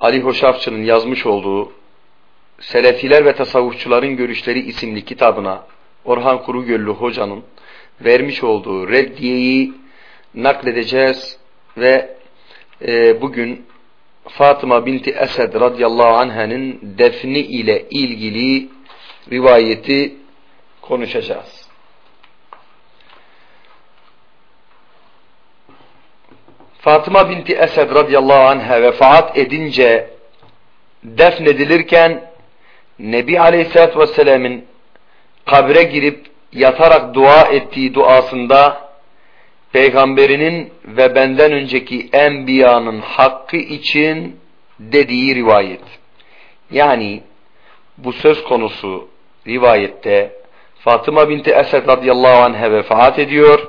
Ali Hoşafçı'nın yazmış olduğu Selefiler ve Tasavvufçuların Görüşleri isimli kitabına Orhan Kurugöllü Hoca'nın vermiş olduğu reddiyeyi nakledeceğiz ve e, bugün Fatıma binti Esed radıyallahu anh'ın defni ile ilgili rivayeti konuşacağız. Fatıma binti Esed radıyallahu anh'a vefat edince defnedilirken Nebi Aleyhisselatü Vesselam'ın kabre girip yatarak dua ettiği duasında peygamberinin ve benden önceki enbiyanın hakkı için dediği rivayet. Yani bu söz konusu rivayette Fatıma binti Esed radıyallahu anh'a vefat ediyor.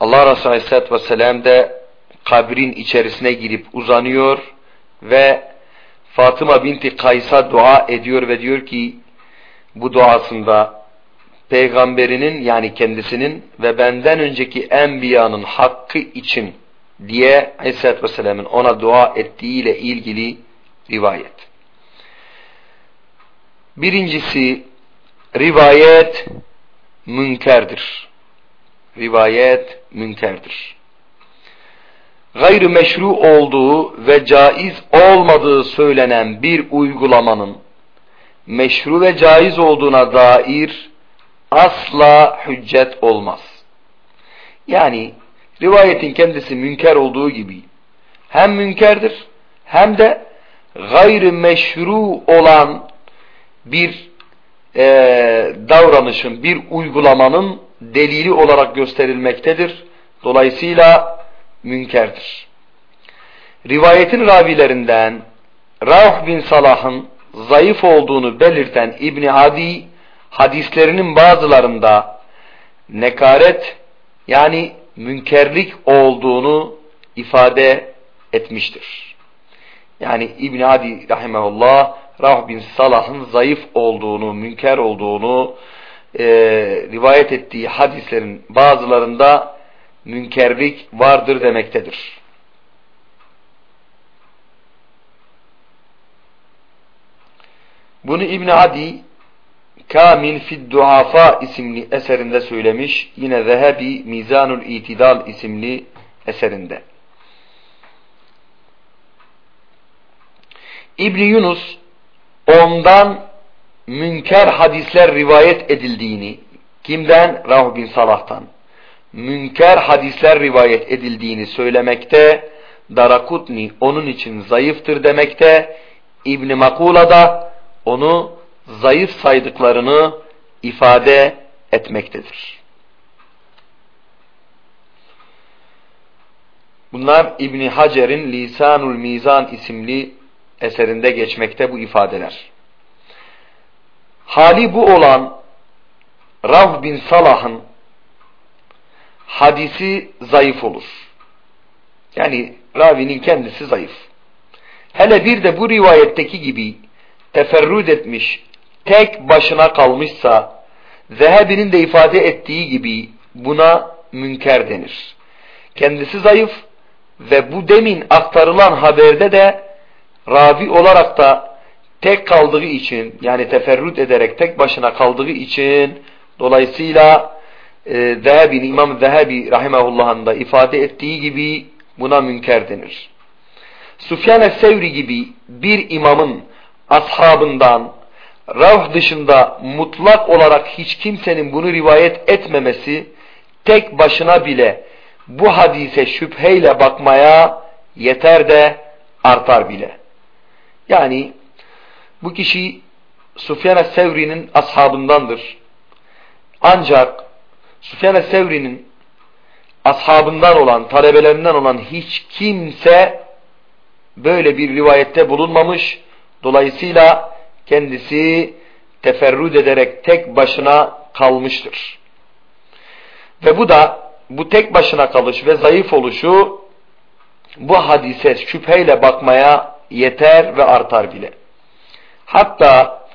Allah Resulü aleyhissalatü vesselam de kabrin içerisine girip uzanıyor ve Fatıma binti Kays'a dua ediyor ve diyor ki bu duasında peygamberinin yani kendisinin ve benden önceki enbiyanın hakkı için diye Aleyhisselatü Vesselam'ın ona dua ettiğiyle ilgili rivayet. Birincisi rivayet münkerdir. Rivayet münkerdir. Gayrı meşru olduğu ve caiz olmadığı söylenen bir uygulamanın meşru ve caiz olduğuna dair asla hüccet olmaz. Yani rivayetin kendisi münker olduğu gibi hem münkerdir hem de gayrı meşru olan bir e, davranışın, bir uygulamanın delili olarak gösterilmektedir. Dolayısıyla münkerdir. Rivayetin ravilerinden Rauh bin Salah'ın zayıf olduğunu belirten İbni Adi hadislerinin bazılarında nekaret yani münkerlik olduğunu ifade etmiştir. Yani İbn Adi rahimehullah Rah bin Salah'ın zayıf olduğunu, münker olduğunu e, rivayet ettiği hadislerin bazılarında münkerlik vardır demektedir. Bunu İbn Adi Kamil Fid Duafa isimli eserinde söylemiş. Yine Zehebi Mizanul İtidal isimli eserinde. İbni Yunus ondan münker hadisler rivayet edildiğini, kimden? Rahu bin Salah'tan. Münker hadisler rivayet edildiğini söylemekte, Darakutni onun için zayıftır demekte, İbni Makula da onu zayıf saydıklarını ifade etmektedir. Bunlar İbni Hacer'in Lisanul Mizan isimli eserinde geçmekte bu ifadeler. Hali bu olan Rav bin Salah'ın hadisi zayıf olur. Yani ravinin kendisi zayıf. Hele bir de bu rivayetteki gibi teferrüt etmiş, tek başına kalmışsa, Zehebi'nin de ifade ettiği gibi buna münker denir. Kendisi zayıf ve bu demin aktarılan haberde de ravi olarak da tek kaldığı için yani teferrüt ederek tek başına kaldığı için dolayısıyla e, İmam Zehebi rahimahullah'ın da ifade ettiği gibi buna münker denir. Sufyan sevri gibi bir imamın ashabından Ravh dışında mutlak olarak hiç kimsenin bunu rivayet etmemesi tek başına bile bu hadise şüpheyle bakmaya yeter de artar bile. Yani bu kişi Sufyan Sevri'nin ashabındandır. Ancak Sufyan Sevri'nin ashabından olan, talebelerinden olan hiç kimse böyle bir rivayette bulunmamış. Dolayısıyla kendisi teferrüt ederek tek başına kalmıştır. Ve bu da bu tek başına kalış ve zayıf oluşu bu hadise şüpheyle bakmaya yeter ve artar bile. Hatta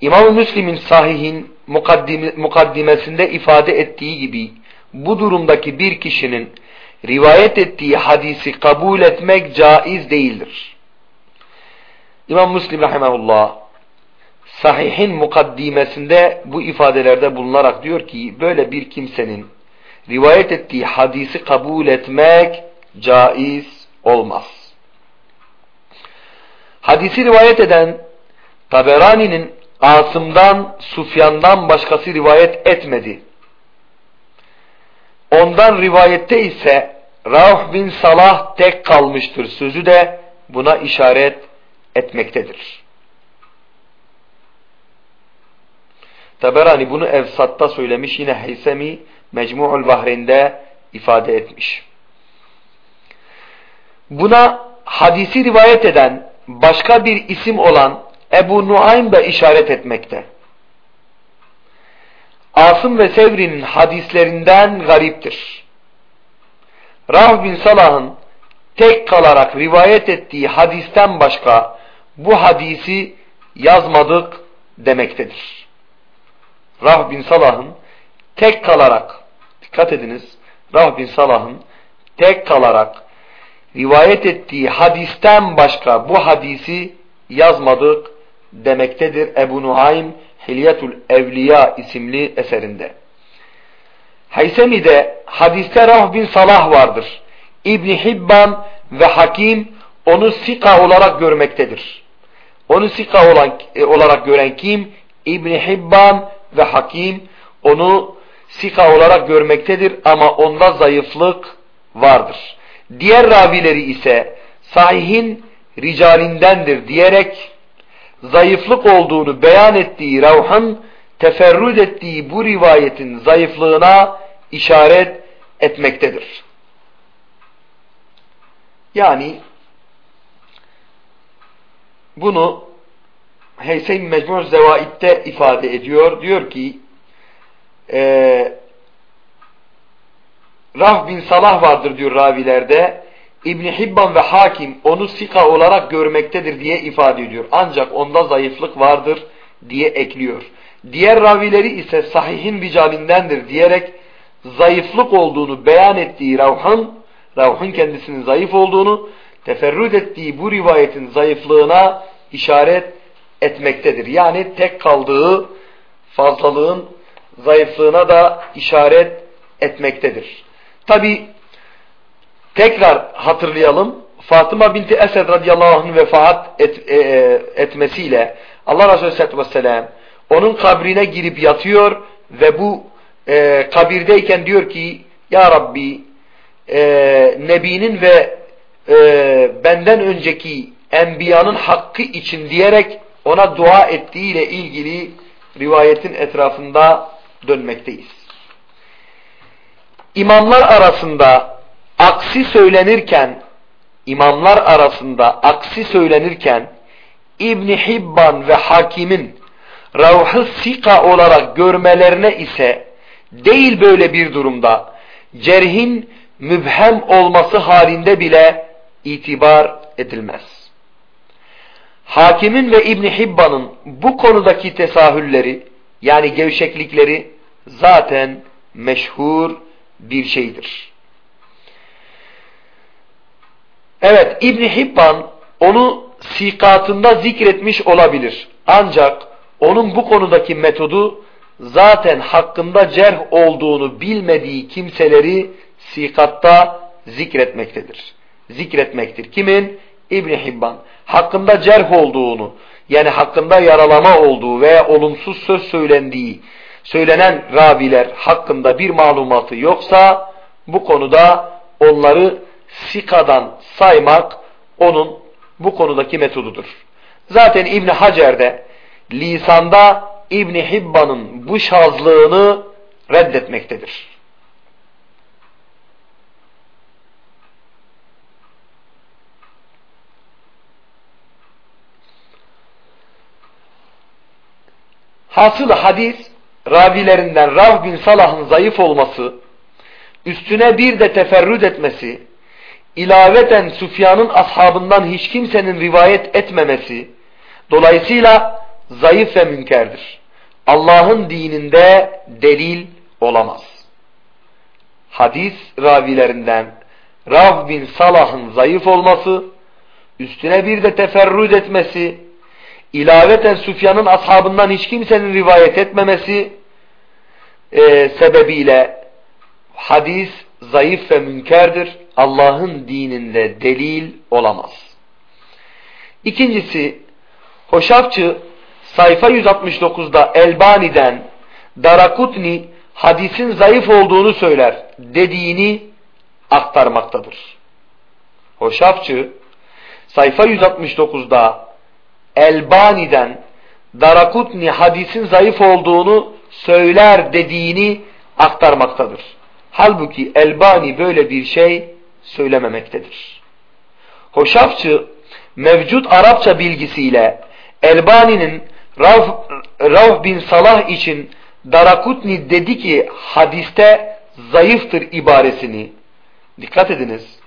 İmam-ı Müslim'in sahihin mukaddimesinde ifade ettiği gibi bu durumdaki bir kişinin rivayet ettiği hadisi kabul etmek caiz değildir. İmam Müslim rahimahullah sahihin mukaddimesinde bu ifadelerde bulunarak diyor ki böyle bir kimsenin rivayet ettiği hadisi kabul etmek caiz olmaz. Hadisi rivayet eden Taberani'nin Asım'dan, Sufyan'dan başkası rivayet etmedi. Ondan rivayette ise Rauh bin Salah tek kalmıştır sözü de buna işaret etmektedir. Taberani bunu Evsat'ta söylemiş yine Heysemi Mecmu'ul Bahreyn'de ifade etmiş. Buna hadisi rivayet eden başka bir isim olan Ebu Nuaym da işaret etmekte. Asım ve Sevri'nin hadislerinden gariptir. Rah bin Salah'ın tek kalarak rivayet ettiği hadisten başka bu hadisi yazmadık demektedir. Rah bin Salah'ın tek kalarak, dikkat ediniz, Rah bin Salah'ın tek kalarak rivayet ettiği hadisten başka bu hadisi yazmadık demektedir Ebu Nuaym Hilyetul Evliya isimli eserinde. Haysemi'de hadiste Rah bin Salah vardır. İbni Hibban ve Hakim onu sika olarak görmektedir. Onu sika olan, e, olarak gören kim? İbni Hibban ve Hakim onu sika olarak görmektedir ama onda zayıflık vardır. Diğer ravileri ise sahihin ricalindendir diyerek zayıflık olduğunu beyan ettiği Ravh'ın teferrüd ettiği bu rivayetin zayıflığına işaret etmektedir. Yani bunu Heyseyn Mecmur Zevaid'de ifade ediyor. Diyor ki e, Rah bin Salah vardır diyor ravilerde. İbn Hibban ve Hakim onu sika olarak görmektedir diye ifade ediyor. Ancak onda zayıflık vardır diye ekliyor. Diğer ravileri ise sahihin ricalindendir diyerek zayıflık olduğunu beyan ettiği Ravh'ın, Ravh'ın kendisinin zayıf olduğunu, teferrüt ettiği bu rivayetin zayıflığına işaret etmektedir. Yani tek kaldığı fazlalığın zayıflığına da işaret etmektedir. Tabi tekrar hatırlayalım. Fatıma binti Esed radıyallahu anh'ın vefat et, e, etmesiyle Allah Resulü aleyhisselatü vesselam onun kabrine girip yatıyor ve bu e, kabirdeyken diyor ki Ya Rabbi e, Nebinin ve e, benden önceki enbiyanın hakkı için diyerek ona dua ettiğiyle ilgili rivayetin etrafında dönmekteyiz. İmamlar arasında aksi söylenirken imamlar arasında aksi söylenirken İbni Hibban ve Hakim'in Ravh'ı sika olarak görmelerine ise değil böyle bir durumda cerhin mübhem olması halinde bile itibar edilmez. Hakimin ve İbni Hibban'ın bu konudaki tesahülleri yani gevşeklikleri zaten meşhur bir şeydir. Evet İbni Hibban onu sikatında zikretmiş olabilir. Ancak onun bu konudaki metodu zaten hakkında cerh olduğunu bilmediği kimseleri sikatta zikretmektedir. Zikretmektir. Kimin? İbni Hibban. Hakkında cerh olduğunu yani hakkında yaralama olduğu veya olumsuz söz söylendiği söylenen raviler hakkında bir malumatı yoksa bu konuda onları sikadan saymak onun bu konudaki metodudur. Zaten İbni Hacer'de lisanda İbni Hibban'ın bu şazlığını reddetmektedir. Hasıl hadis ravilerinden Rav bin Salah'ın zayıf olması, üstüne bir de teferrüt etmesi, ilaveten Süfyan'ın ashabından hiç kimsenin rivayet etmemesi, dolayısıyla zayıf ve münkerdir. Allah'ın dininde delil olamaz. Hadis ravilerinden Rav bin Salah'ın zayıf olması, üstüne bir de teferrüt etmesi, ilaveten Süfyan'ın ashabından hiç kimsenin rivayet etmemesi e, sebebiyle hadis zayıf ve münkerdir. Allah'ın dininde delil olamaz. İkincisi, Hoşafçı sayfa 169'da Elbani'den Darakutni hadisin zayıf olduğunu söyler dediğini aktarmaktadır. Hoşafçı sayfa 169'da Elbani'den Darakutni hadisin zayıf olduğunu söyler dediğini aktarmaktadır. Halbuki Elbani böyle bir şey söylememektedir. Hoşafçı mevcut Arapça bilgisiyle Elbani'nin Rav, Rav bin Salah için Darakutni dedi ki hadiste zayıftır ibaresini dikkat ediniz.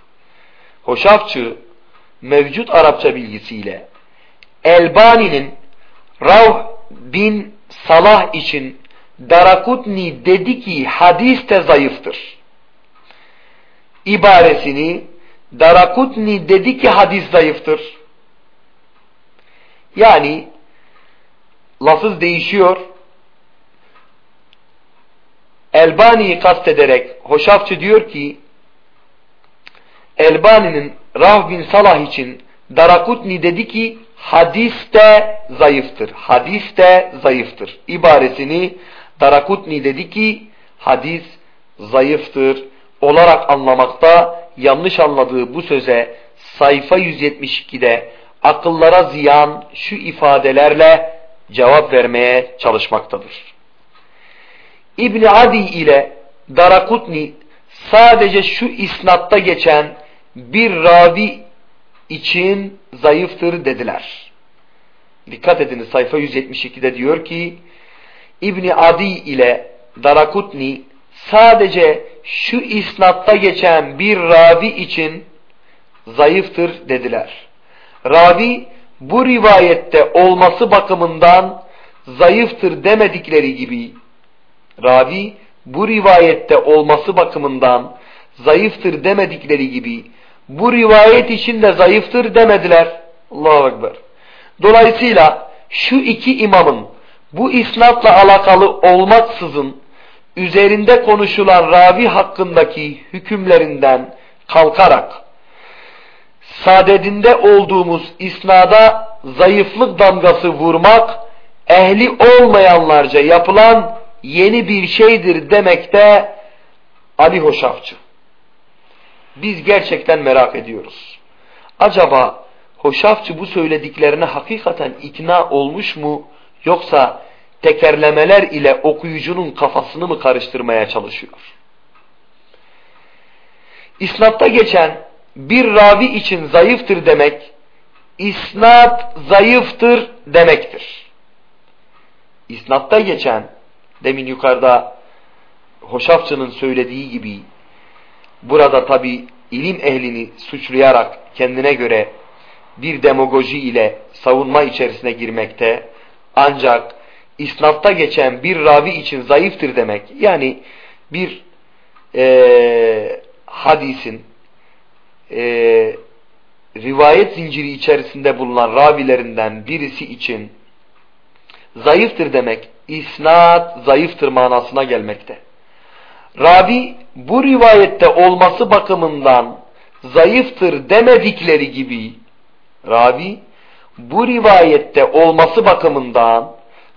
Hoşafçı mevcut Arapça bilgisiyle Elbani'nin Rav bin Salah için Darakutni dedi ki hadis de zayıftır. İbaresini Darakutni dedi ki hadis zayıftır. Yani lafız değişiyor. Elbani'yi kastederek Hoşafçı diyor ki Elbani'nin Rav bin Salah için Darakutni dedi ki hadis de zayıftır. Hadis de zayıftır. İbaresini Darakutni dedi ki hadis zayıftır olarak anlamakta yanlış anladığı bu söze sayfa 172'de akıllara ziyan şu ifadelerle cevap vermeye çalışmaktadır. İbni Adi ile Darakutni sadece şu isnatta geçen bir ravi için zayıftır dediler. Dikkat ediniz sayfa 172'de diyor ki İbni Adi ile Darakutni sadece şu isnatta geçen bir ravi için zayıftır dediler. Ravi bu rivayette olması bakımından zayıftır demedikleri gibi ravi bu rivayette olması bakımından zayıftır demedikleri gibi bu rivayet için de zayıftır demediler. Allahu Ekber. Dolayısıyla şu iki imamın bu isnatla alakalı olmaksızın üzerinde konuşulan ravi hakkındaki hükümlerinden kalkarak sadedinde olduğumuz isnada zayıflık damgası vurmak ehli olmayanlarca yapılan yeni bir şeydir demekte Ali Hoşafçı. Biz gerçekten merak ediyoruz. Acaba Hoşafçı bu söylediklerine hakikaten ikna olmuş mu yoksa tekerlemeler ile okuyucunun kafasını mı karıştırmaya çalışıyor? İsnatta geçen bir ravi için zayıftır demek, isnat zayıftır demektir. İsnatta geçen, demin yukarıda Hoşafçı'nın söylediği gibi, burada tabi ilim ehlini suçlayarak kendine göre bir demagoji ile savunma içerisine girmekte, ancak isnatta geçen bir ravi için zayıftır demek, yani bir e, hadisin e, rivayet zinciri içerisinde bulunan ravilerinden birisi için zayıftır demek, isnat zayıftır manasına gelmekte. Ravi bu rivayette olması bakımından zayıftır demedikleri gibi ravi bu rivayette olması bakımından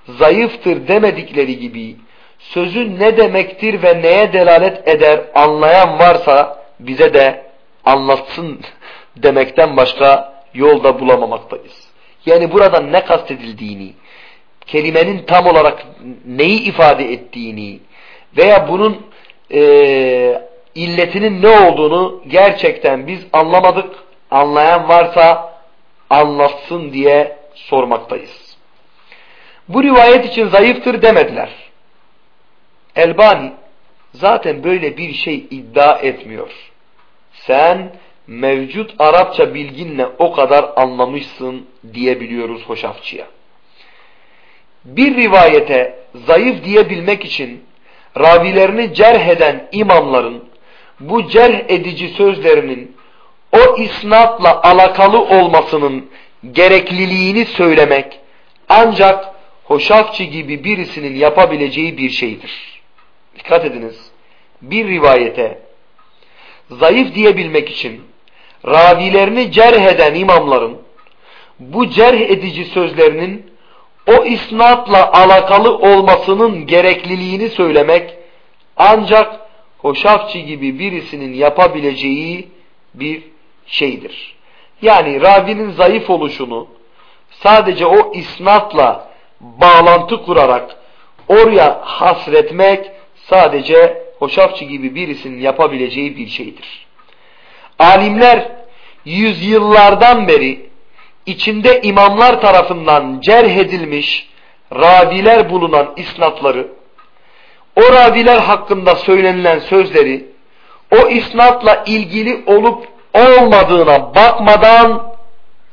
zayıftır demedikleri gibi sözün ne demektir ve neye delalet eder anlayan varsa bize de anlatsın demekten başka yolda bulamamaktayız. Yani burada ne kastedildiğini, kelimenin tam olarak neyi ifade ettiğini veya bunun e, illetinin ne olduğunu gerçekten biz anlamadık. Anlayan varsa anlatsın diye sormaktayız. Bu rivayet için zayıftır demediler. Elbani zaten böyle bir şey iddia etmiyor. Sen mevcut Arapça bilginle o kadar anlamışsın diyebiliyoruz hoşafçıya. Bir rivayete zayıf diyebilmek için ravilerini cerh eden imamların bu cerh edici sözlerinin o isnatla alakalı olmasının gerekliliğini söylemek ancak hoşafçı gibi birisinin yapabileceği bir şeydir. Dikkat ediniz. Bir rivayete zayıf diyebilmek için ravilerini cerh eden imamların bu cerh edici sözlerinin o isnatla alakalı olmasının gerekliliğini söylemek ancak hoşafçı gibi birisinin yapabileceği bir şeydir. Yani ravinin zayıf oluşunu sadece o isnatla bağlantı kurarak oraya hasretmek sadece hoşafçı gibi birisinin yapabileceği bir şeydir. Alimler yüzyıllardan beri içinde imamlar tarafından cerh edilmiş raviler bulunan isnatları, o raviler hakkında söylenilen sözleri, o isnatla ilgili olup olmadığına bakmadan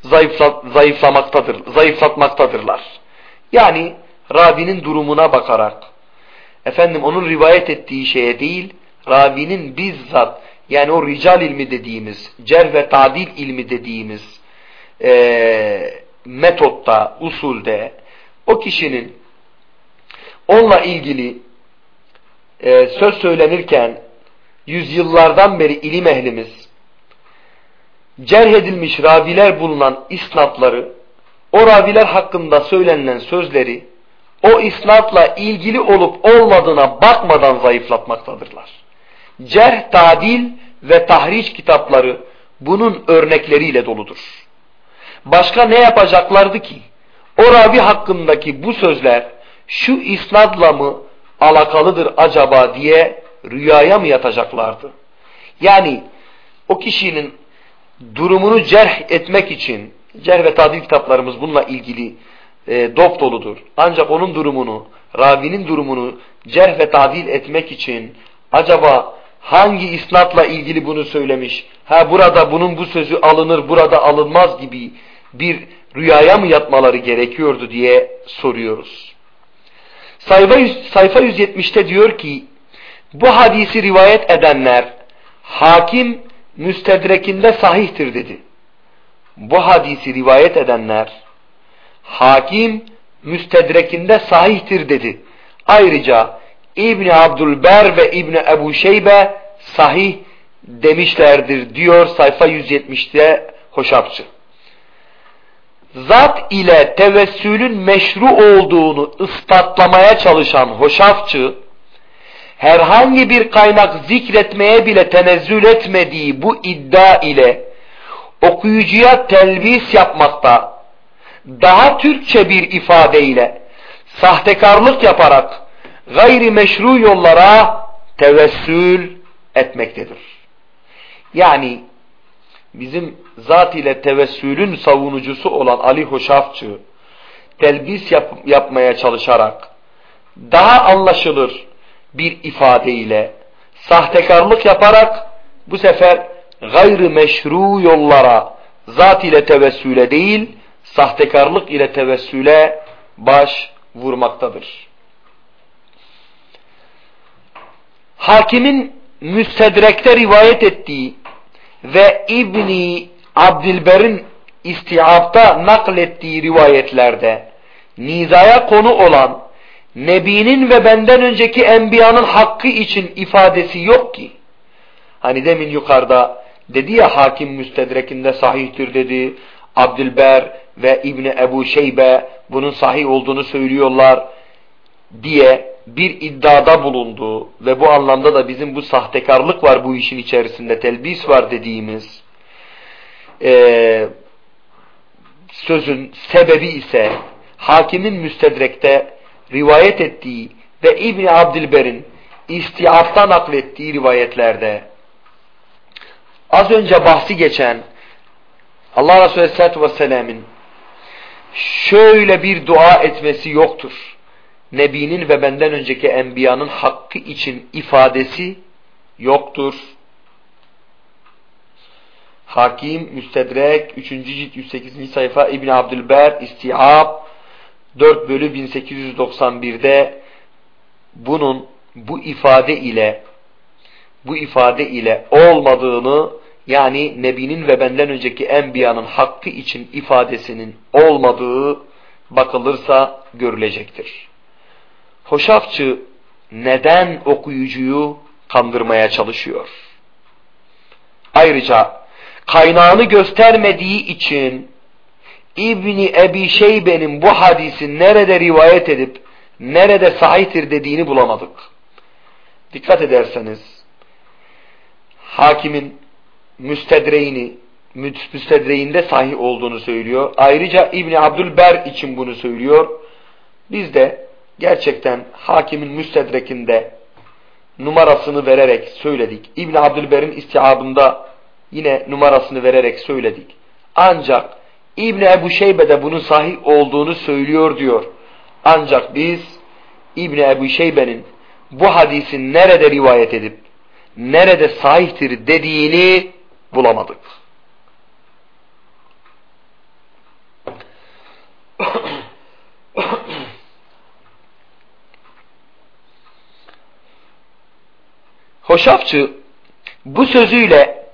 zayıfla, zayıflamaktadır, zayıflatmaktadırlar. Yani ravinin durumuna bakarak, efendim onun rivayet ettiği şeye değil, ravinin bizzat yani o rical ilmi dediğimiz, cer ve tadil ilmi dediğimiz e, metotta, usulde o kişinin onunla ilgili e, söz söylenirken yüzyıllardan beri ilim ehlimiz cerh edilmiş raviler bulunan isnatları o raviler hakkında söylenilen sözleri o isnatla ilgili olup olmadığına bakmadan zayıflatmaktadırlar. Cerh, tadil ve tahriş kitapları bunun örnekleriyle doludur. Başka ne yapacaklardı ki? O ravi hakkındaki bu sözler şu isnadla mı alakalıdır acaba diye rüyaya mı yatacaklardı? Yani o kişinin durumunu cerh etmek için cerh ve tadil kitaplarımız bununla ilgili e, dop doludur. Ancak onun durumunu, ravinin durumunu cerh ve tadil etmek için acaba hangi isnatla ilgili bunu söylemiş, ha burada bunun bu sözü alınır, burada alınmaz gibi bir rüyaya mı yatmaları gerekiyordu diye soruyoruz. Sayfa, sayfa 170'te diyor ki bu hadisi rivayet edenler hakim müstedrekinde sahihtir dedi. Bu hadisi rivayet edenler hakim müstedrekinde sahihtir dedi. Ayrıca İbni Abdülber ve İbni Ebu Şeybe sahih demişlerdir diyor sayfa 170'te Hoşapçı zat ile tevessülün meşru olduğunu ispatlamaya çalışan hoşafçı, herhangi bir kaynak zikretmeye bile tenezzül etmediği bu iddia ile okuyucuya telbis yapmakta, daha Türkçe bir ifadeyle sahtekarlık yaparak gayri meşru yollara tevessül etmektedir. Yani bizim zat ile tevessülün savunucusu olan Ali Hoşafçı telbis yap yapmaya çalışarak daha anlaşılır bir ifadeyle sahtekarlık yaparak bu sefer gayrı meşru yollara zat ile tevessüle değil sahtekarlık ile tevessüle baş vurmaktadır. Hakimin müstedrekte rivayet ettiği ve İbni Abdilber'in istihabda naklettiği rivayetlerde nizaya konu olan Nebi'nin ve benden önceki enbiyanın hakkı için ifadesi yok ki. Hani demin yukarıda dedi ya hakim müstedrekinde sahihtir dedi. Abdülber ve İbni Ebu Şeybe bunun sahih olduğunu söylüyorlar diye bir iddiada bulundu ve bu anlamda da bizim bu sahtekarlık var bu işin içerisinde telbis var dediğimiz e, sözün sebebi ise hakimin müstedrekte rivayet ettiği ve İbni Abdilber'in istiaftan naklettiği rivayetlerde az önce bahsi geçen Allah Resulü Aleyhisselatü Vesselam'ın şöyle bir dua etmesi yoktur. Nebinin ve benden önceki enbiyanın hakkı için ifadesi yoktur. Hakim, Müstedrek, 3. cilt 108. sayfa İbn Abdülber, İstihab 4 bölü 1891'de bunun bu ifade ile bu ifade ile olmadığını yani Nebinin ve benden önceki enbiyanın hakkı için ifadesinin olmadığı bakılırsa görülecektir. Hoşafçı neden okuyucuyu kandırmaya çalışıyor? Ayrıca kaynağını göstermediği için İbni Ebi Şeybe'nin bu hadisi nerede rivayet edip nerede sahihtir dediğini bulamadık. Dikkat ederseniz hakimin müstedreğini müstedreğinde sahih olduğunu söylüyor. Ayrıca İbni Abdülber için bunu söylüyor. Biz de gerçekten hakimin müstedrekinde numarasını vererek söyledik. İbni Abdülber'in istihabında yine numarasını vererek söyledik. Ancak İbni Ebu Şeybe de bunun sahih olduğunu söylüyor diyor. Ancak biz İbni Ebu Şeybe'nin bu hadisin nerede rivayet edip nerede sahihtir dediğini bulamadık. Hoşafçı bu sözüyle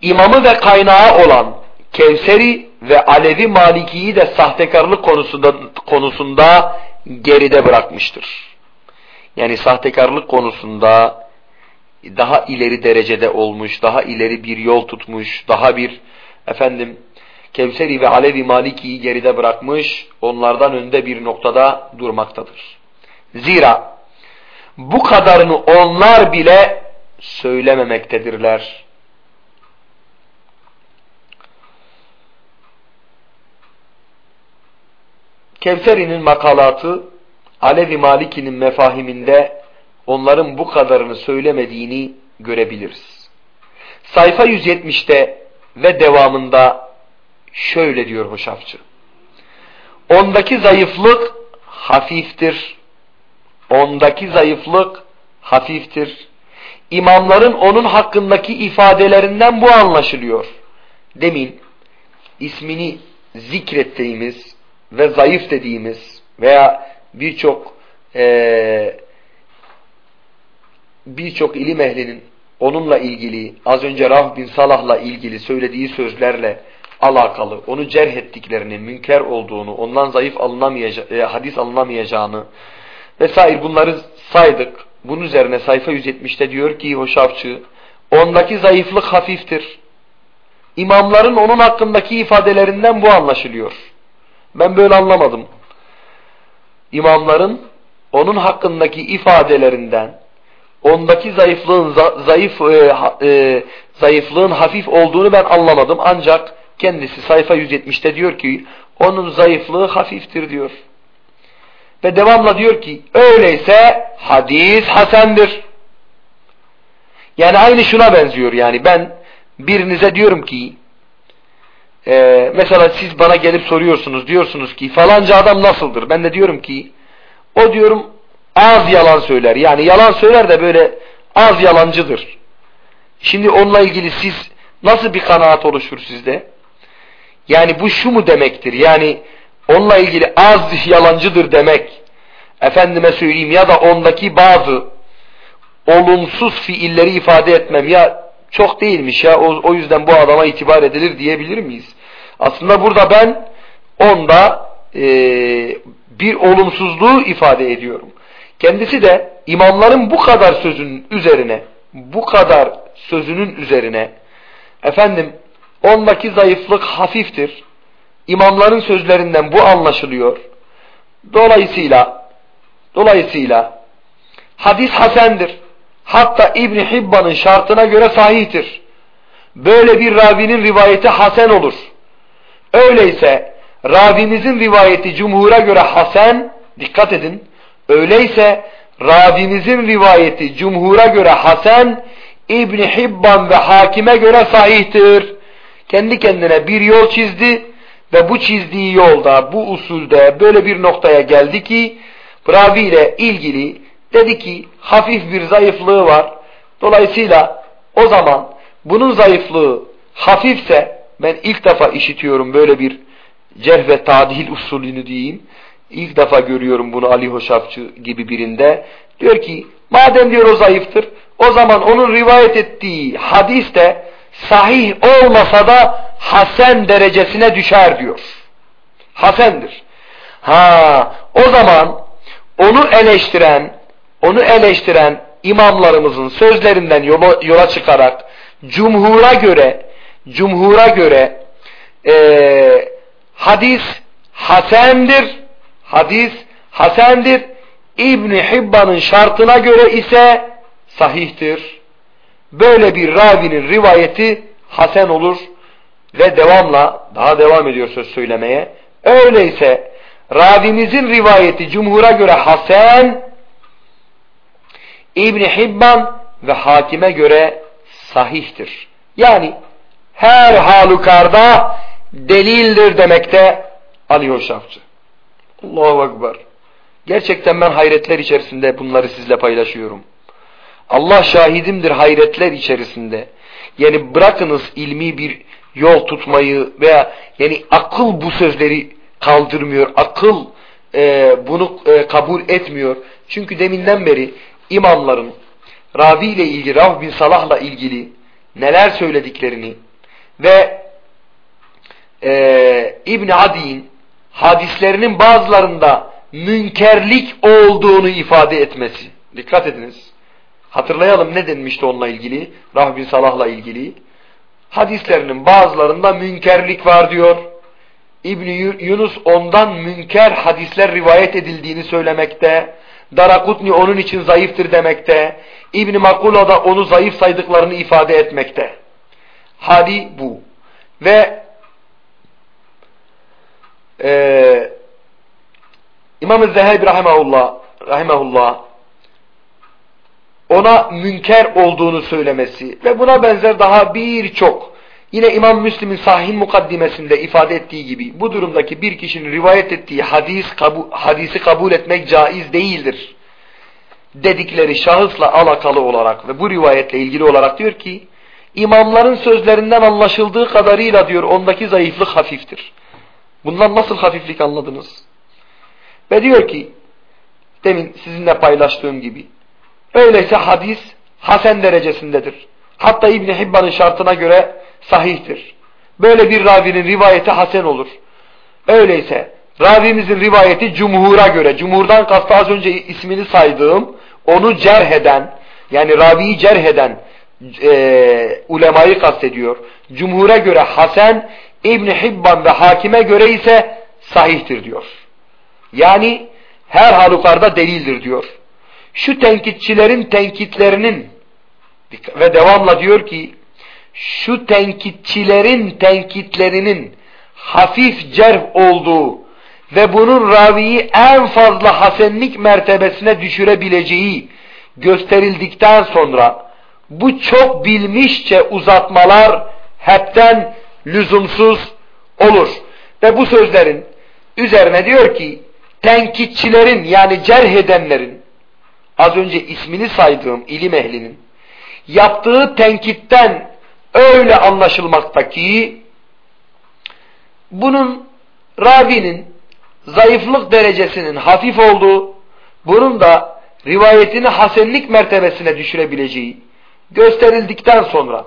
imamı ve kaynağı olan Kevseri ve Alevi Maliki'yi de sahtekarlık konusunda, konusunda geride bırakmıştır. Yani sahtekarlık konusunda daha ileri derecede olmuş, daha ileri bir yol tutmuş, daha bir efendim Kevseri ve Alevi Maliki'yi geride bırakmış, onlardan önde bir noktada durmaktadır. Zira bu kadarını onlar bile söylememektedirler. Kevseri'nin makalatı Alevi Maliki'nin mefahiminde onların bu kadarını söylemediğini görebiliriz. Sayfa 170'te ve devamında şöyle diyor Hoşafçı. Ondaki zayıflık hafiftir. Ondaki zayıflık hafiftir. İmamların onun hakkındaki ifadelerinden bu anlaşılıyor. Demin ismini zikrettiğimiz ve zayıf dediğimiz veya birçok e, birçok ilim ehlinin onunla ilgili az önce Rah bin Salah'la ilgili söylediği sözlerle alakalı onu cerh ettiklerini, münker olduğunu, ondan zayıf alınamayacağını, e, hadis alınamayacağını vesaire bunları saydık. Bunun üzerine sayfa 170'te diyor ki Hoşafçı, ondaki zayıflık hafiftir. İmamların onun hakkındaki ifadelerinden bu anlaşılıyor. Ben böyle anlamadım. İmamların onun hakkındaki ifadelerinden ondaki zayıflığın zayıf e, e, zayıflığın hafif olduğunu ben anlamadım. Ancak kendisi sayfa 170'te diyor ki onun zayıflığı hafiftir diyor. Ve devamla diyor ki öyleyse hadis hasendir. Yani aynı şuna benziyor yani ben birinize diyorum ki e, mesela siz bana gelip soruyorsunuz diyorsunuz ki falanca adam nasıldır? Ben de diyorum ki o diyorum az yalan söyler. Yani yalan söyler de böyle az yalancıdır. Şimdi onunla ilgili siz nasıl bir kanaat oluşur sizde? Yani bu şu mu demektir? Yani onunla ilgili az yalancıdır demek. Efendime söyleyeyim ya da ondaki bazı olumsuz fiilleri ifade etmem ya çok değilmiş ya o, o yüzden bu adama itibar edilir diyebilir miyiz? Aslında burada ben onda e, bir olumsuzluğu ifade ediyorum. Kendisi de imamların bu kadar sözünün üzerine, bu kadar sözünün üzerine efendim ondaki zayıflık hafiftir. İmamların sözlerinden bu anlaşılıyor. Dolayısıyla dolayısıyla hadis hasendir. Hatta İbn Hibban'ın şartına göre sahihtir. Böyle bir ravinin rivayeti hasen olur. Öyleyse ravimizin rivayeti cumhura göre hasen, dikkat edin. Öyleyse ravimizin rivayeti cumhura göre hasen, İbni Hibban ve hakime göre sahihtir. Kendi kendine bir yol çizdi ve bu çizdiği yolda, bu usulde böyle bir noktaya geldi ki, ravi ile ilgili dedi ki hafif bir zayıflığı var. Dolayısıyla o zaman bunun zayıflığı hafifse ben ilk defa işitiyorum böyle bir cerh ve tadil usulünü diyeyim. İlk defa görüyorum bunu Ali Hoşafçı gibi birinde. Diyor ki madem diyor o zayıftır o zaman onun rivayet ettiği hadis de sahih olmasa da hasen derecesine düşer diyor. Hasendir. Ha, o zaman onu eleştiren, onu eleştiren imamlarımızın sözlerinden yola, yola çıkarak cumhura göre cumhura göre e, hadis hasendir hadis hasendir İbn Hibban'ın şartına göre ise sahihtir. Böyle bir ravinin rivayeti hasen olur ve devamla daha devam ediyor söz söylemeye. Öyleyse ravimizin rivayeti cumhura göre hasen İbn Hibban ve hakime göre sahihtir. Yani her halükarda delildir demekte Ali Hoşafçı. Allahu Ekber. Gerçekten ben hayretler içerisinde bunları sizle paylaşıyorum. Allah şahidimdir hayretler içerisinde. Yani bırakınız ilmi bir yol tutmayı veya yani akıl bu sözleri kaldırmıyor. Akıl e, bunu e, kabul etmiyor. Çünkü deminden beri imamların Rabi ile ilgili, Rav bin Salah'la ilgili neler söylediklerini ve e, İbn Adi'nin hadislerinin bazılarında münkerlik olduğunu ifade etmesi. Dikkat ediniz. Hatırlayalım ne denmişti onunla ilgili? Rav bin Salah'la ilgili. Hadislerinin bazılarında münkerlik var diyor. İbn Yunus ondan münker hadisler rivayet edildiğini söylemekte. Darakutni onun için zayıftır demekte. İbn Makula da onu zayıf saydıklarını ifade etmekte. Hali bu. Ve e, İmam-ı Zehebi rahimahullah, rahimahullah ona münker olduğunu söylemesi ve buna benzer daha birçok yine İmam Müslim'in sahih mukaddimesinde ifade ettiği gibi bu durumdaki bir kişinin rivayet ettiği hadis kabu, hadisi kabul etmek caiz değildir dedikleri şahısla alakalı olarak ve bu rivayetle ilgili olarak diyor ki imamların sözlerinden anlaşıldığı kadarıyla diyor ondaki zayıflık hafiftir. Bundan nasıl hafiflik anladınız? Ve diyor ki demin sizinle paylaştığım gibi öyleyse hadis hasen derecesindedir. Hatta İbni Hibban'ın şartına göre sahihtir. Böyle bir ravinin rivayeti hasen olur. Öyleyse ravimizin rivayeti cumhura göre, cumhurdan kastı az önce ismini saydığım, onu cerh eden, yani raviyi cerh eden e, ulemayı kastediyor. Cumhura göre hasen, İbni Hibban ve hakime göre ise sahihtir diyor. Yani her halükarda delildir diyor. Şu tenkitçilerin tenkitlerinin ve devamla diyor ki şu tenkitçilerin tenkitlerinin hafif cerh olduğu ve bunun raviyi en fazla hasenlik mertebesine düşürebileceği gösterildikten sonra bu çok bilmişçe uzatmalar hepten lüzumsuz olur. Ve bu sözlerin üzerine diyor ki tenkitçilerin yani cerh edenlerin az önce ismini saydığım ilim ehlinin yaptığı tenkitten öyle anlaşılmakta ki bunun ravinin zayıflık derecesinin hafif olduğu, bunun da rivayetini hasenlik mertebesine düşürebileceği gösterildikten sonra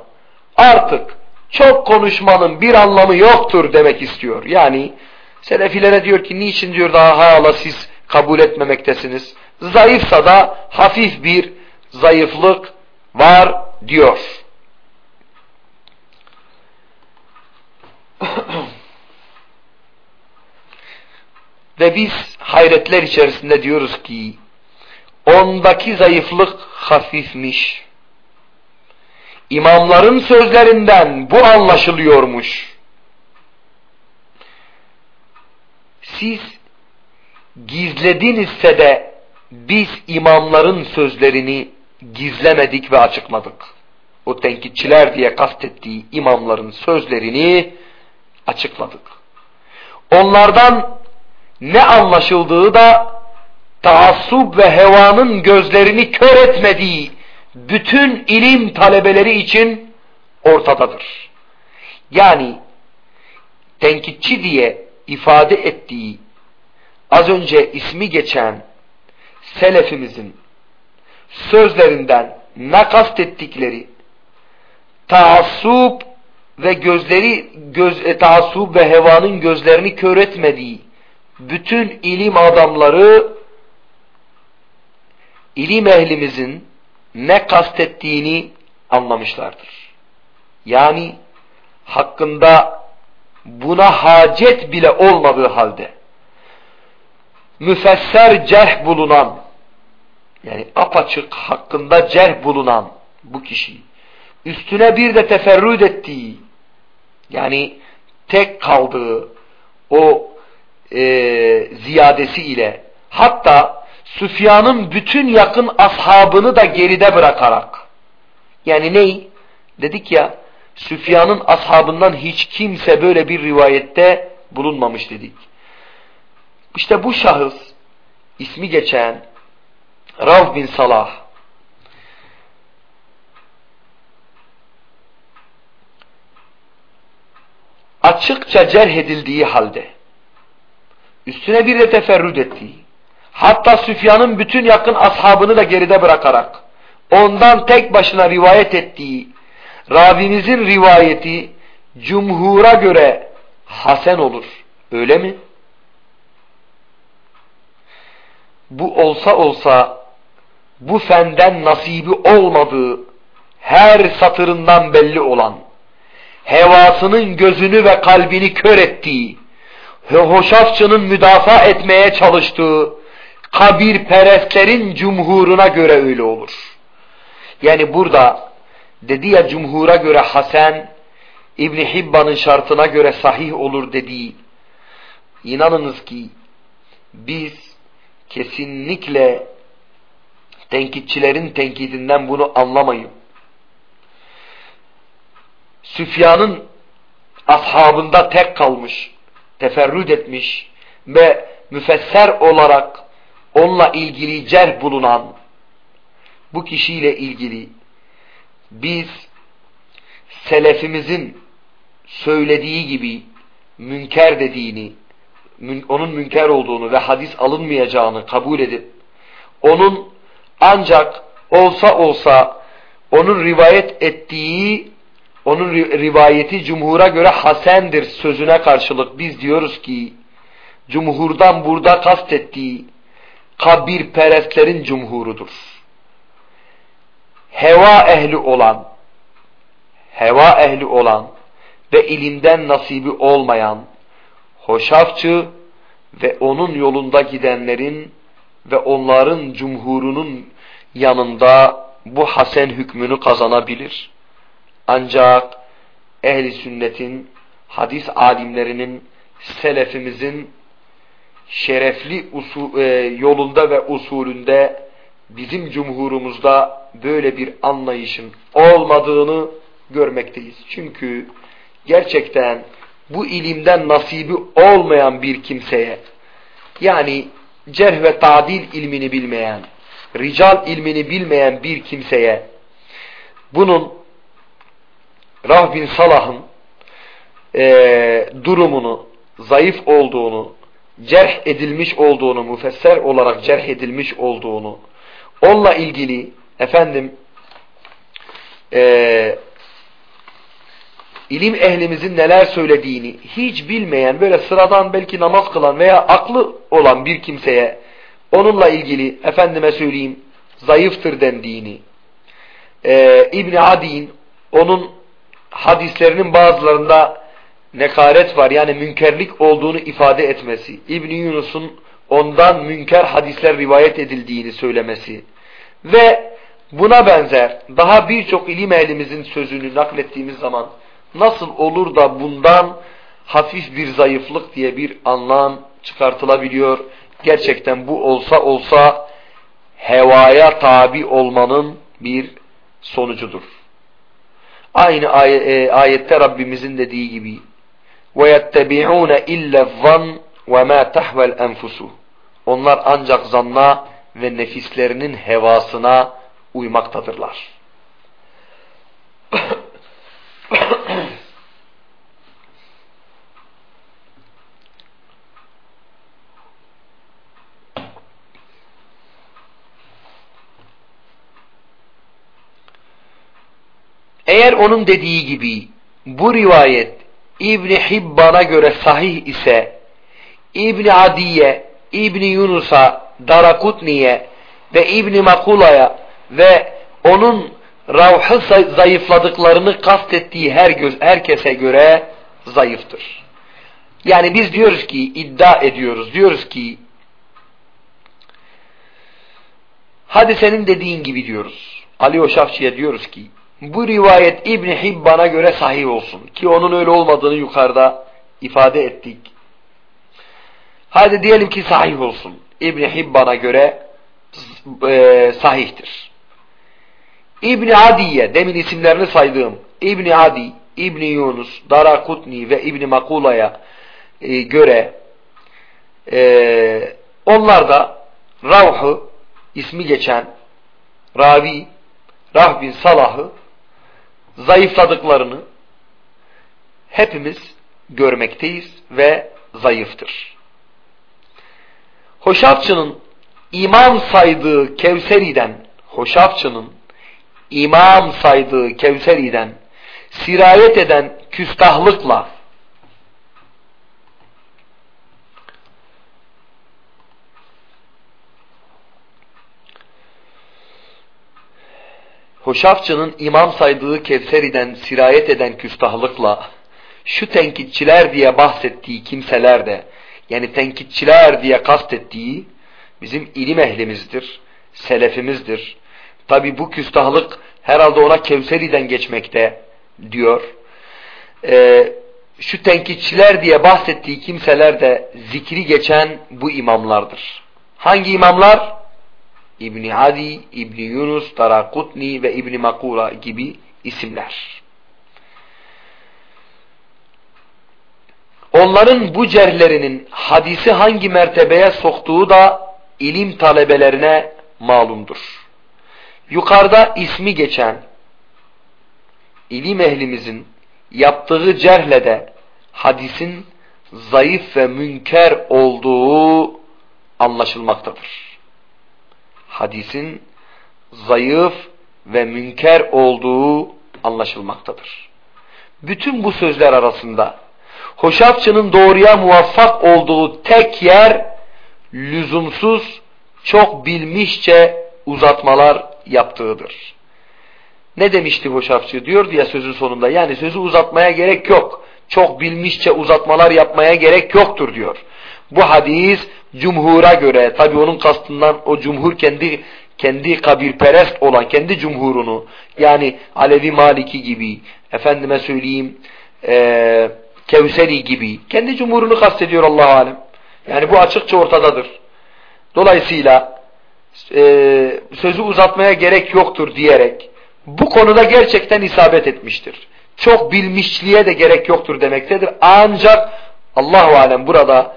artık çok konuşmanın bir anlamı yoktur demek istiyor. Yani Selefilere diyor ki niçin diyor daha hala siz kabul etmemektesiniz. Zayıfsa da hafif bir zayıflık var diyor. Ve biz hayretler içerisinde diyoruz ki ondaki zayıflık hafifmiş. İmamların sözlerinden bu anlaşılıyormuş. Siz gizledinizse de biz imamların sözlerini gizlemedik ve açıkladık. O tenkitçiler diye kastettiği imamların sözlerini açıkladık. Onlardan ne anlaşıldığı da taassub ve hevanın gözlerini kör etmediği bütün ilim talebeleri için ortadadır. Yani tenkitçi diye ifade ettiği az önce ismi geçen selefimizin sözlerinden ne kastettikleri taassup ve gözleri göz, e, taassup ve hevanın gözlerini kör etmediği bütün ilim adamları ilim ehlimizin ne kastettiğini anlamışlardır. Yani hakkında buna hacet bile olmadığı halde müfesser cerh bulunan yani apaçık hakkında cerh bulunan bu kişi üstüne bir de teferrüt ettiği yani tek kaldığı o e, ziyadesi ile hatta Süfyan'ın bütün yakın ashabını da geride bırakarak yani ney? Dedik ya Süfyan'ın ashabından hiç kimse böyle bir rivayette bulunmamış dedik. İşte bu şahıs ismi geçen Rav bin Salah açıkça cerh edildiği halde üstüne bir de teferrüt ettiği hatta Süfyan'ın bütün yakın ashabını da geride bırakarak ondan tek başına rivayet ettiği Ravimizin rivayeti cumhura göre hasen olur. Öyle mi? Bu olsa olsa bu fenden nasibi olmadığı her satırından belli olan hevasının gözünü ve kalbini kör ettiği hoşafçının müdafaa etmeye çalıştığı kabir perestlerin cumhuruna göre öyle olur. Yani burada dedi ya cumhura göre Hasan İbni Hibban'ın şartına göre sahih olur dediği inanınız ki biz kesinlikle tenkitçilerin tenkidinden bunu anlamayın. Süfyan'ın ashabında tek kalmış, teferrüt etmiş ve müfesser olarak onunla ilgili cerh bulunan bu kişiyle ilgili biz selefimizin söylediği gibi münker dediğini, onun münker olduğunu ve hadis alınmayacağını kabul edip onun ancak olsa olsa onun rivayet ettiği onun rivayeti cumhura göre hasendir sözüne karşılık biz diyoruz ki cumhurdan burada kastettiği kabir perestlerin cumhurudur. Heva ehli olan heva ehli olan ve ilimden nasibi olmayan hoşafçı ve onun yolunda gidenlerin ve onların cumhurunun yanında bu hasen hükmünü kazanabilir. Ancak ehli sünnetin, hadis alimlerinin, selefimizin şerefli usul, e, yolunda ve usulünde bizim cumhurumuzda böyle bir anlayışın olmadığını görmekteyiz. Çünkü gerçekten bu ilimden nasibi olmayan bir kimseye yani cerh ve tadil ilmini bilmeyen, rical ilmini bilmeyen bir kimseye bunun Rah bin Salah'ın e, durumunu, zayıf olduğunu, cerh edilmiş olduğunu, müfesser olarak cerh edilmiş olduğunu, onunla ilgili efendim e, ilim ehlimizin neler söylediğini hiç bilmeyen, böyle sıradan belki namaz kılan veya aklı olan bir kimseye onunla ilgili efendime söyleyeyim zayıftır dendiğini, e, İbni Adi'nin onun hadislerinin bazılarında nekaret var yani münkerlik olduğunu ifade etmesi, İbni Yunus'un ondan münker hadisler rivayet edildiğini söylemesi ve buna benzer daha birçok ilim ehlimizin sözünü naklettiğimiz zaman nasıl olur da bundan hafif bir zayıflık diye bir anlam çıkartılabiliyor. Gerçekten bu olsa olsa hevaya tabi olmanın bir sonucudur. Aynı ay e, ayette Rabbimizin dediği gibi وَيَتَّبِعُونَ اِلَّا الظَّنْ وَمَا تَحْوَ الْاَنْفُسُ Onlar ancak zanna ve nefislerinin hevasına uymaktadırlar. Eğer onun dediği gibi bu rivayet İbni Hibban'a göre sahih ise İbni Adiye, İbni Yunus'a, Darakutni'ye ve İbni Makula'ya ve onun ravhı zayıfladıklarını kastettiği her göz, herkese göre zayıftır. Yani biz diyoruz ki, iddia ediyoruz, diyoruz ki hadi senin dediğin gibi diyoruz. Ali Oşafçı'ya diyoruz ki bu rivayet İbni Hibban'a göre sahih olsun. Ki onun öyle olmadığını yukarıda ifade ettik. Hadi diyelim ki sahih olsun. İbni Hibban'a göre e, sahihtir. İbni Adiye, demin isimlerini saydığım İbni Adi, İbni Yunus, Darakutni ve İbni Makula'ya e, göre e, onlar da Ravh'ı ismi geçen ravi Rah bin Salah'ı zayıfladıklarını hepimiz görmekteyiz ve zayıftır. Hoşafçı'nın imam saydığı Kevseri'den Hoşafçı'nın imam saydığı Kevseri'den sirayet eden küstahlıkla Hoşafçı'nın imam saydığı Kevseri'den sirayet eden küstahlıkla şu tenkitçiler diye bahsettiği kimseler de yani tenkitçiler diye kastettiği bizim ilim ehlimizdir, selefimizdir. Tabi bu küstahlık herhalde ona Kevseri'den geçmekte diyor. Ee, şu tenkitçiler diye bahsettiği kimseler de zikri geçen bu imamlardır. Hangi imamlar? İbni Adi, İbni Yunus, Tarakutni ve İbni Makura gibi isimler. Onların bu cerlerinin hadisi hangi mertebeye soktuğu da ilim talebelerine malumdur. Yukarıda ismi geçen ilim ehlimizin yaptığı cerhle de hadisin zayıf ve münker olduğu anlaşılmaktadır. Hadisin zayıf ve münker olduğu anlaşılmaktadır. Bütün bu sözler arasında Hoşafçı'nın doğruya muvaffak olduğu tek yer lüzumsuz, çok bilmişçe uzatmalar yaptığıdır. Ne demişti Hoşafçı? Diyordu ya sözün sonunda. Yani sözü uzatmaya gerek yok. Çok bilmişçe uzatmalar yapmaya gerek yoktur diyor. Bu hadis cumhura göre tabi onun kastından o cumhur kendi kendi kabirperest olan kendi cumhurunu yani Alevi Maliki gibi efendime söyleyeyim e, Kevseri gibi kendi cumhurunu kastediyor Allah alem. Yani bu açıkça ortadadır. Dolayısıyla e, sözü uzatmaya gerek yoktur diyerek bu konuda gerçekten isabet etmiştir. Çok bilmişliğe de gerek yoktur demektedir. Ancak Allahu alem burada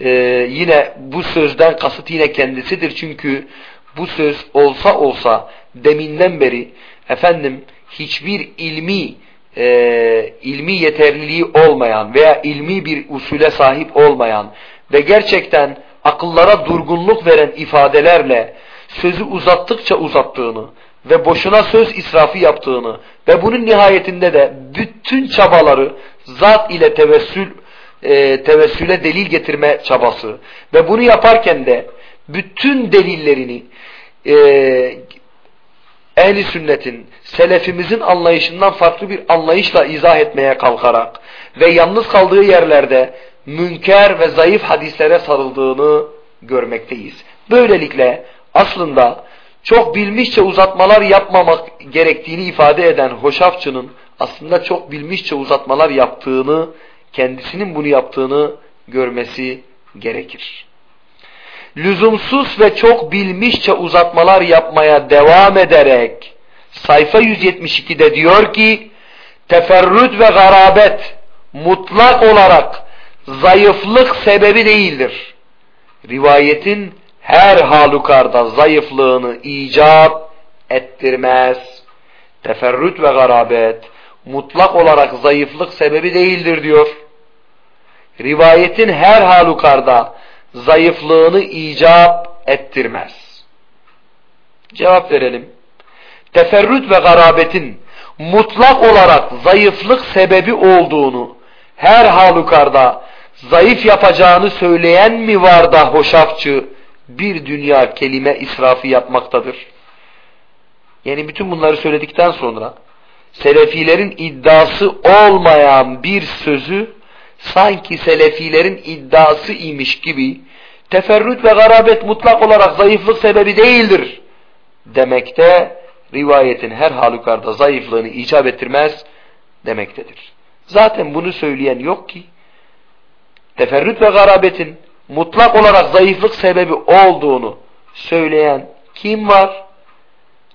e, yine bu sözden kasıt yine kendisidir. Çünkü bu söz olsa olsa deminden beri efendim hiçbir ilmi e, ilmi yeterliliği olmayan veya ilmi bir usule sahip olmayan ve gerçekten akıllara durgunluk veren ifadelerle sözü uzattıkça uzattığını ve boşuna söz israfı yaptığını ve bunun nihayetinde de bütün çabaları zat ile tevessül e, tevessüle delil getirme çabası ve bunu yaparken de bütün delillerini e, ehli sünnetin, selefimizin anlayışından farklı bir anlayışla izah etmeye kalkarak ve yalnız kaldığı yerlerde münker ve zayıf hadislere sarıldığını görmekteyiz. Böylelikle aslında çok bilmişçe uzatmalar yapmamak gerektiğini ifade eden Hoşafçı'nın aslında çok bilmişçe uzatmalar yaptığını, kendisinin bunu yaptığını görmesi gerekir. Lüzumsuz ve çok bilmişçe uzatmalar yapmaya devam ederek sayfa 172'de diyor ki teferrüt ve garabet mutlak olarak zayıflık sebebi değildir. Rivayetin her halükarda zayıflığını icap ettirmez. Teferrüt ve garabet mutlak olarak zayıflık sebebi değildir diyor. Rivayetin her halükarda zayıflığını icap ettirmez. Cevap verelim. Teferrüt ve garabetin mutlak olarak zayıflık sebebi olduğunu her halükarda zayıf yapacağını söyleyen mi var da hoşafçı bir dünya kelime israfı yapmaktadır? Yani bütün bunları söyledikten sonra Selefilerin iddiası olmayan bir sözü sanki Selefilerin iddiası imiş gibi teferrüt ve garabet mutlak olarak zayıflık sebebi değildir demekte rivayetin her halükarda zayıflığını icap ettirmez demektedir. Zaten bunu söyleyen yok ki teferrüt ve garabetin mutlak olarak zayıflık sebebi olduğunu söyleyen kim var?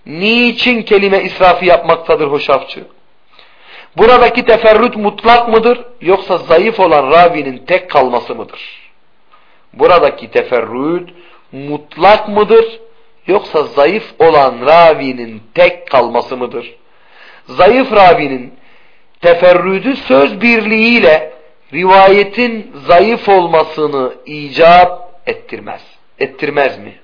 Niçin kelime israfı yapmaktadır hoşafçı? Buradaki teferrüt mutlak mıdır yoksa zayıf olan ravinin tek kalması mıdır? Buradaki teferrüt mutlak mıdır yoksa zayıf olan ravinin tek kalması mıdır? Zayıf ravinin teferrüdü söz birliğiyle rivayetin zayıf olmasını icap ettirmez. Ettirmez mi?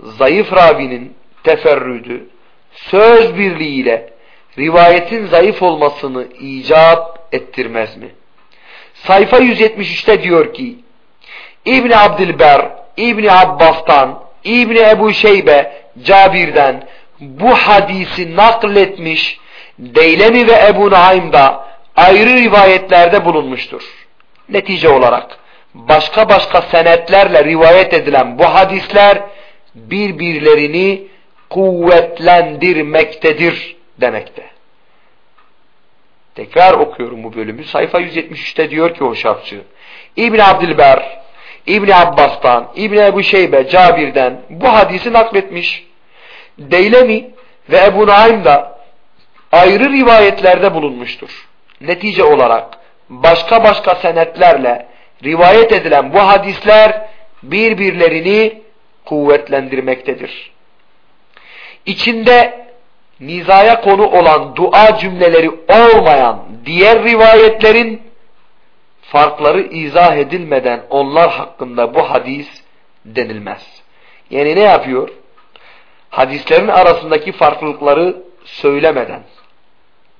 Zayıf ravinin teferrüdü söz birliğiyle rivayetin zayıf olmasını icap ettirmez mi? Sayfa 173'te diyor ki İbni Abdilber, İbni Abbas'tan, İbni Ebu Şeybe, Cabir'den bu hadisi nakletmiş Deylemi ve Ebu Naim'da ayrı rivayetlerde bulunmuştur. Netice olarak başka başka senetlerle rivayet edilen bu hadisler birbirlerini kuvvetlendirmektedir demekte. Tekrar okuyorum bu bölümü. Sayfa 173'te diyor ki Hoşafçı. İbn Abdilber, İbn Abbas'tan, İbn Ebu Şeybe, Cabir'den bu hadisi nakletmiş. Deylemi ve Ebu Naim da ayrı rivayetlerde bulunmuştur. Netice olarak başka başka senetlerle rivayet edilen bu hadisler birbirlerini kuvvetlendirmektedir. İçinde nizaya konu olan dua cümleleri olmayan diğer rivayetlerin farkları izah edilmeden onlar hakkında bu hadis denilmez. Yani ne yapıyor? Hadislerin arasındaki farklılıkları söylemeden,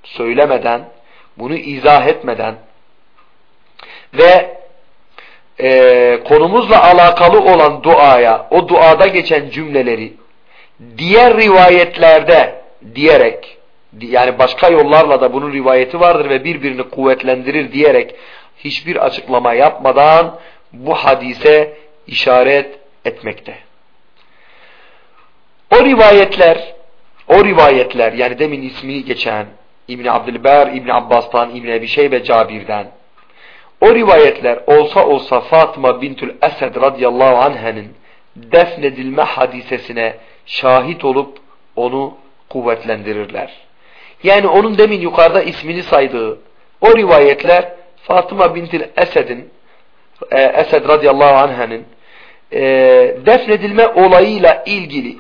söylemeden, bunu izah etmeden ve e, konumuzla alakalı olan duaya, o duada geçen cümleleri diğer rivayetlerde diyerek yani başka yollarla da bunun rivayeti vardır ve birbirini kuvvetlendirir diyerek hiçbir açıklama yapmadan bu hadise işaret etmekte. O rivayetler o rivayetler yani demin ismi geçen İbni Abdülber, İbni Abbas'tan, İbni Ebi Şeybe Cabir'den o rivayetler olsa olsa Fatıma bintül Esed radıyallahu anhe'nin defnedilme hadisesine şahit olup onu kuvvetlendirirler. Yani onun demin yukarıda ismini saydığı o rivayetler Fatıma bintil Esed'in e, Esed radıyallahu anh'ın e, defnedilme olayıyla ilgili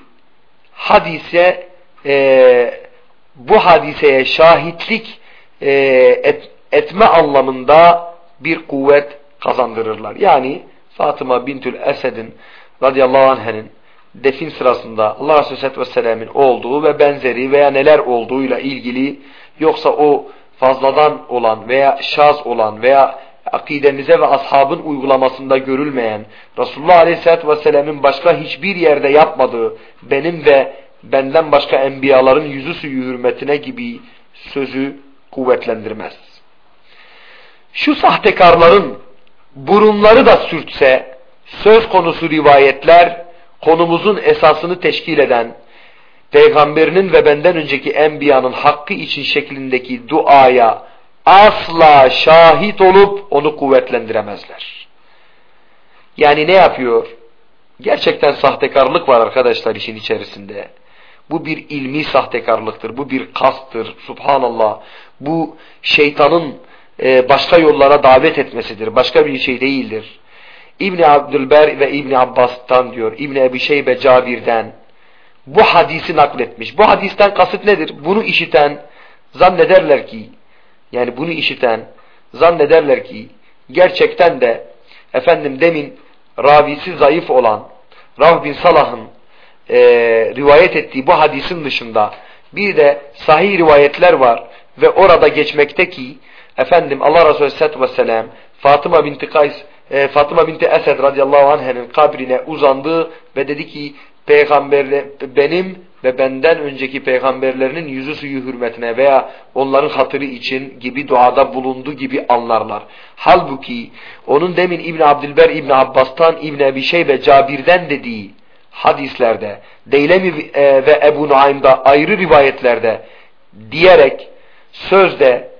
hadise e, bu hadiseye şahitlik e, et, etme anlamında bir kuvvet kazandırırlar. Yani Fatıma bintül Esed'in radıyallahu anh'ın defin sırasında Allah Resulü Aleyhisselatü Vesselam'ın olduğu ve benzeri veya neler olduğuyla ilgili yoksa o fazladan olan veya şaz olan veya akidemize ve ashabın uygulamasında görülmeyen Resulullah Aleyhisselatü Vesselam'ın başka hiçbir yerde yapmadığı benim ve benden başka enbiyaların yüzü suyu hürmetine gibi sözü kuvvetlendirmez. Şu sahtekarların burunları da sürtse söz konusu rivayetler konumuzun esasını teşkil eden peygamberinin ve benden önceki enbiyanın hakkı için şeklindeki duaya asla şahit olup onu kuvvetlendiremezler. Yani ne yapıyor? Gerçekten sahtekarlık var arkadaşlar işin içerisinde. Bu bir ilmi sahtekarlıktır. Bu bir kasttır. Subhanallah. Bu şeytanın e, başka yollara davet etmesidir. Başka bir şey değildir. İbni Abdülber ve İbni Abbas'tan diyor. İbni Ebi Şeybe Cabir'den bu hadisi nakletmiş. Bu hadisten kasıt nedir? Bunu işiten zannederler ki yani bunu işiten zannederler ki gerçekten de efendim demin ravisi zayıf olan Rav bin Salah'ın e, rivayet ettiği bu hadisin dışında bir de sahih rivayetler var ve orada geçmekte ki efendim Allah Resulü Aleyhisselatü Vesselam Fatıma binti Kays e, Fatıma binti Esed radıyallahu anh'ın kabrine uzandı ve dedi ki peygamberle benim ve benden önceki peygamberlerinin yüzü suyu hürmetine veya onların hatırı için gibi duada bulundu gibi anlarlar. Halbuki onun demin İbn Abdülber İbn Abbas'tan İbn Ebi Şeybe Cabir'den dediği hadislerde Deylemi e, ve Ebu Nuaym'da ayrı rivayetlerde diyerek sözde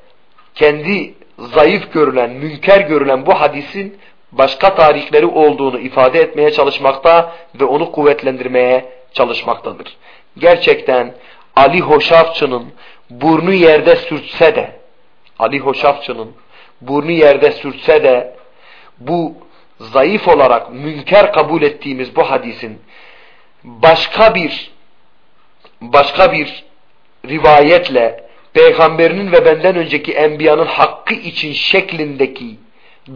kendi zayıf görülen, münker görülen bu hadisin başka tarihleri olduğunu ifade etmeye çalışmakta ve onu kuvvetlendirmeye çalışmaktadır. Gerçekten Ali Hoşafçı'nın burnu yerde sürtse de Ali Hoşafçı'nın burnu yerde sürtse de bu zayıf olarak münker kabul ettiğimiz bu hadisin başka bir başka bir rivayetle peygamberinin ve benden önceki enbiyanın hakkı için şeklindeki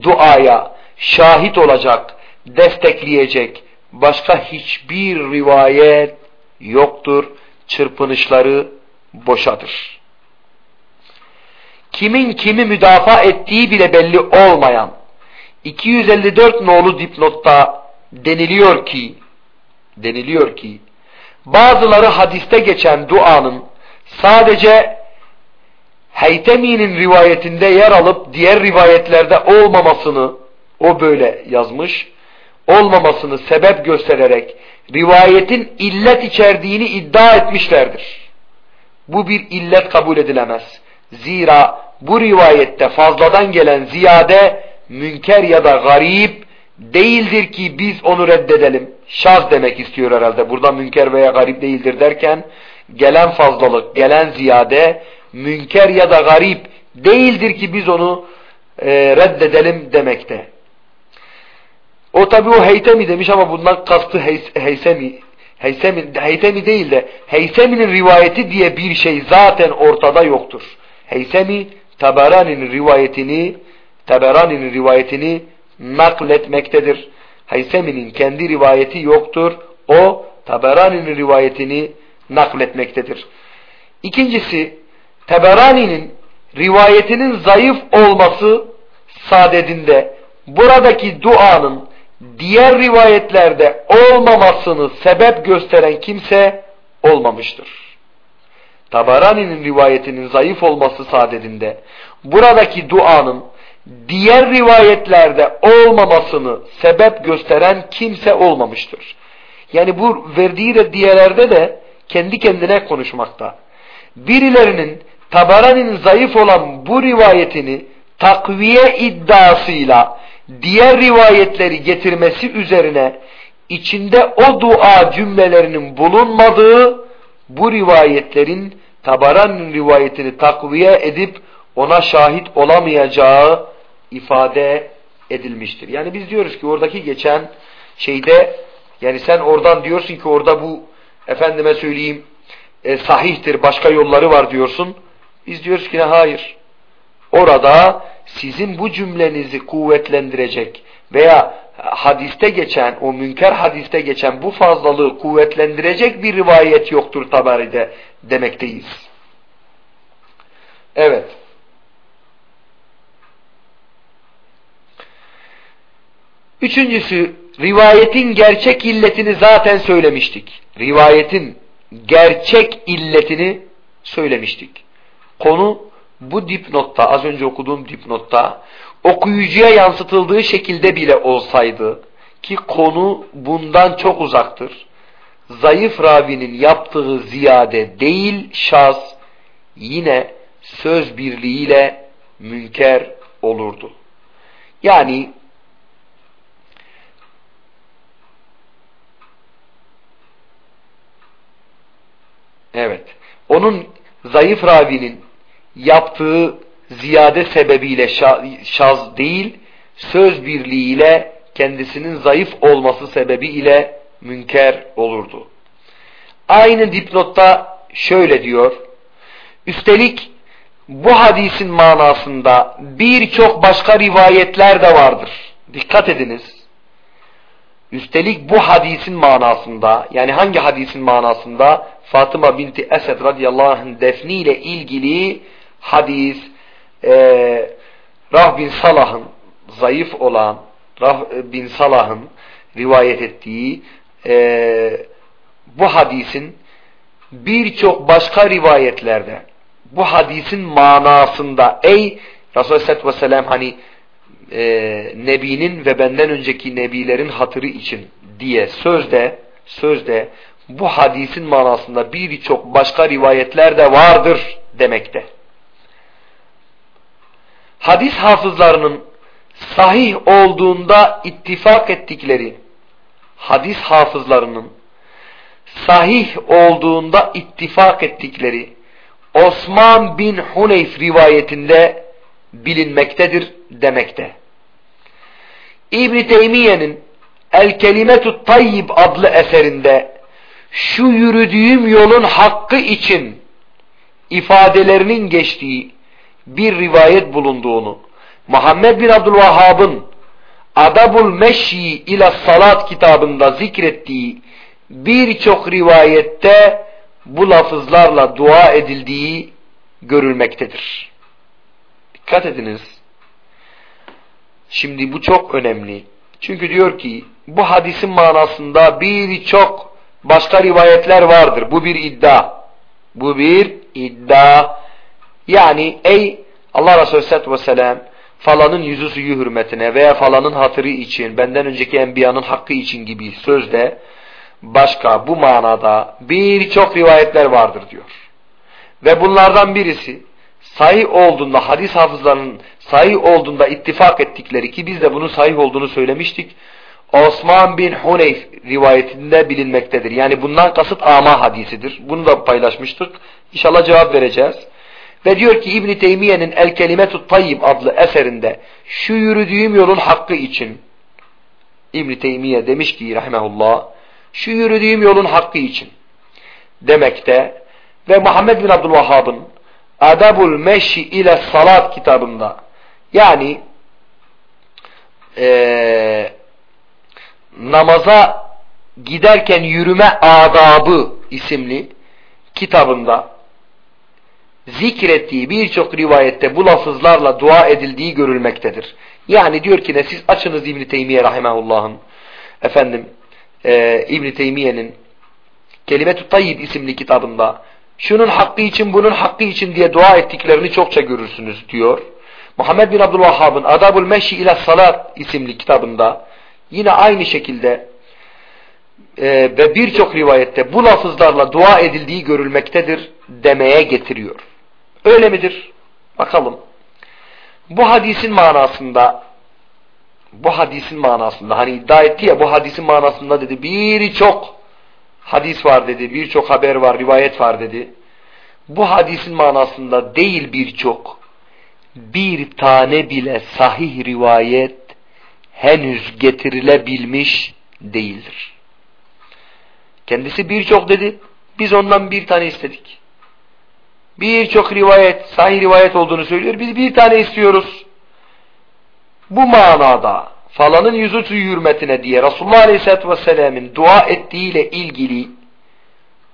duaya şahit olacak, destekleyecek başka hiçbir rivayet yoktur. Çırpınışları boşadır. Kimin kimi müdafaa ettiği bile belli olmayan 254 nolu dipnotta deniliyor ki deniliyor ki bazıları hadiste geçen duanın sadece Heytemi'nin rivayetinde yer alıp diğer rivayetlerde olmamasını o böyle yazmış. Olmamasını sebep göstererek rivayetin illet içerdiğini iddia etmişlerdir. Bu bir illet kabul edilemez. Zira bu rivayette fazladan gelen ziyade münker ya da garip değildir ki biz onu reddedelim. Şaz demek istiyor herhalde. Burada münker veya garip değildir derken gelen fazlalık, gelen ziyade münker ya da garip değildir ki biz onu e, reddedelim demekte. O tabi o Heytemi demiş ama bundan kastı Heys Heysemi. Heysemi, Heytemi değil de Heysemi'nin rivayeti diye bir şey zaten ortada yoktur. Heysemi Taberani'nin rivayetini Taberani'nin rivayetini nakletmektedir. Heysemi'nin kendi rivayeti yoktur. O Taberani'nin rivayetini nakletmektedir. İkincisi Taberani'nin rivayetinin zayıf olması sadedinde buradaki duanın diğer rivayetlerde olmamasını sebep gösteren kimse olmamıştır. Tabarani'nin rivayetinin zayıf olması sadedinde buradaki duanın diğer rivayetlerde olmamasını sebep gösteren kimse olmamıştır. Yani bu verdiği reddiyelerde de kendi kendine konuşmakta. Birilerinin Tabarani'nin zayıf olan bu rivayetini takviye iddiasıyla diğer rivayetleri getirmesi üzerine içinde o dua cümlelerinin bulunmadığı bu rivayetlerin Tabaran'ın rivayetini takviye edip ona şahit olamayacağı ifade edilmiştir. Yani biz diyoruz ki oradaki geçen şeyde yani sen oradan diyorsun ki orada bu efendime söyleyeyim e, sahihtir başka yolları var diyorsun. Biz diyoruz ki ne hayır. Orada sizin bu cümlenizi kuvvetlendirecek veya hadiste geçen, o münker hadiste geçen bu fazlalığı kuvvetlendirecek bir rivayet yoktur tabaride demekteyiz. Evet. Üçüncüsü, rivayetin gerçek illetini zaten söylemiştik. Rivayetin gerçek illetini söylemiştik. Konu bu dipnotta, az önce okuduğum dipnotta okuyucuya yansıtıldığı şekilde bile olsaydı ki konu bundan çok uzaktır. Zayıf ravinin yaptığı ziyade değil şaz yine söz birliğiyle münker olurdu. Yani evet onun zayıf ravinin yaptığı ziyade sebebiyle şaz değil, söz birliğiyle kendisinin zayıf olması sebebiyle münker olurdu. Aynı dipnotta şöyle diyor. Üstelik bu hadisin manasında birçok başka rivayetler de vardır. Dikkat ediniz. Üstelik bu hadisin manasında yani hangi hadisin manasında Fatıma binti Esed radıyallahu anh defniyle ilgili hadis, e, Rah bin Salah'ın zayıf olan bin Salah'ın rivayet ettiği e, bu hadisin birçok başka rivayetlerde bu hadisin manasında ey Resulullah Aleyhisselatü Vesselam hani e, Nebi'nin ve benden önceki Nebilerin hatırı için diye sözde sözde bu hadisin manasında birçok başka rivayetler de vardır demekte. Hadis hafızlarının sahih olduğunda ittifak ettikleri hadis hafızlarının sahih olduğunda ittifak ettikleri Osman bin Huneyf rivayetinde bilinmektedir demekte. İbn Teymiye'nin El Kelimetut Tayyib adlı eserinde şu yürüdüğüm yolun hakkı için ifadelerinin geçtiği bir rivayet bulunduğunu, Muhammed bin Abdülvahhab'ın Adabul Meşyi ile Salat kitabında zikrettiği birçok rivayette bu lafızlarla dua edildiği görülmektedir. Dikkat ediniz. Şimdi bu çok önemli. Çünkü diyor ki bu hadisin manasında birçok başka rivayetler vardır. Bu bir iddia. Bu bir iddia. Yani ey Allah Resulü Aleyhisselatü Vesselam falanın yüzü suyu hürmetine veya falanın hatırı için, benden önceki enbiyanın hakkı için gibi sözde başka bu manada birçok rivayetler vardır diyor. Ve bunlardan birisi sahih olduğunda hadis hafızlarının sahih olduğunda ittifak ettikleri ki biz de bunun sahih olduğunu söylemiştik. Osman bin Huneyf rivayetinde bilinmektedir. Yani bundan kasıt ama hadisidir. Bunu da paylaşmıştık. İnşallah cevap vereceğiz. Ve diyor ki İbn Teymiye'nin El Kelimetut Tayyib adlı eserinde şu yürüdüğüm yolun hakkı için İbn Teymiye demiş ki rahmetullah şu yürüdüğüm yolun hakkı için demekte ve Muhammed bin Abdülvahhab'ın Adabul Meşi ile Salat kitabında yani e, namaza giderken yürüme adabı isimli kitabında zikrettiği birçok rivayette bu lafızlarla dua edildiği görülmektedir. Yani diyor ki ne siz açınız İbn Teymiye rahimehullah'ın efendim e, İbn Teymiye'nin Kelimetü Tayyib isimli kitabında şunun hakkı için bunun hakkı için diye dua ettiklerini çokça görürsünüz diyor. Muhammed bin Abdülvahhab'ın Adabul Meşi ile Salat isimli kitabında yine aynı şekilde e, ve birçok rivayette bu lafızlarla dua edildiği görülmektedir demeye getiriyor. Öyle midir? Bakalım. Bu hadisin manasında bu hadisin manasında hani iddia etti ya bu hadisin manasında dedi birçok hadis var dedi birçok haber var rivayet var dedi. Bu hadisin manasında değil birçok bir tane bile sahih rivayet henüz getirilebilmiş değildir. Kendisi birçok dedi. Biz ondan bir tane istedik. Birçok rivayet, sahih rivayet olduğunu söylüyor. Biz bir tane istiyoruz. Bu manada falanın yüzü suyu hürmetine diye Resulullah Aleyhisselatü Vesselam'ın dua ettiğiyle ilgili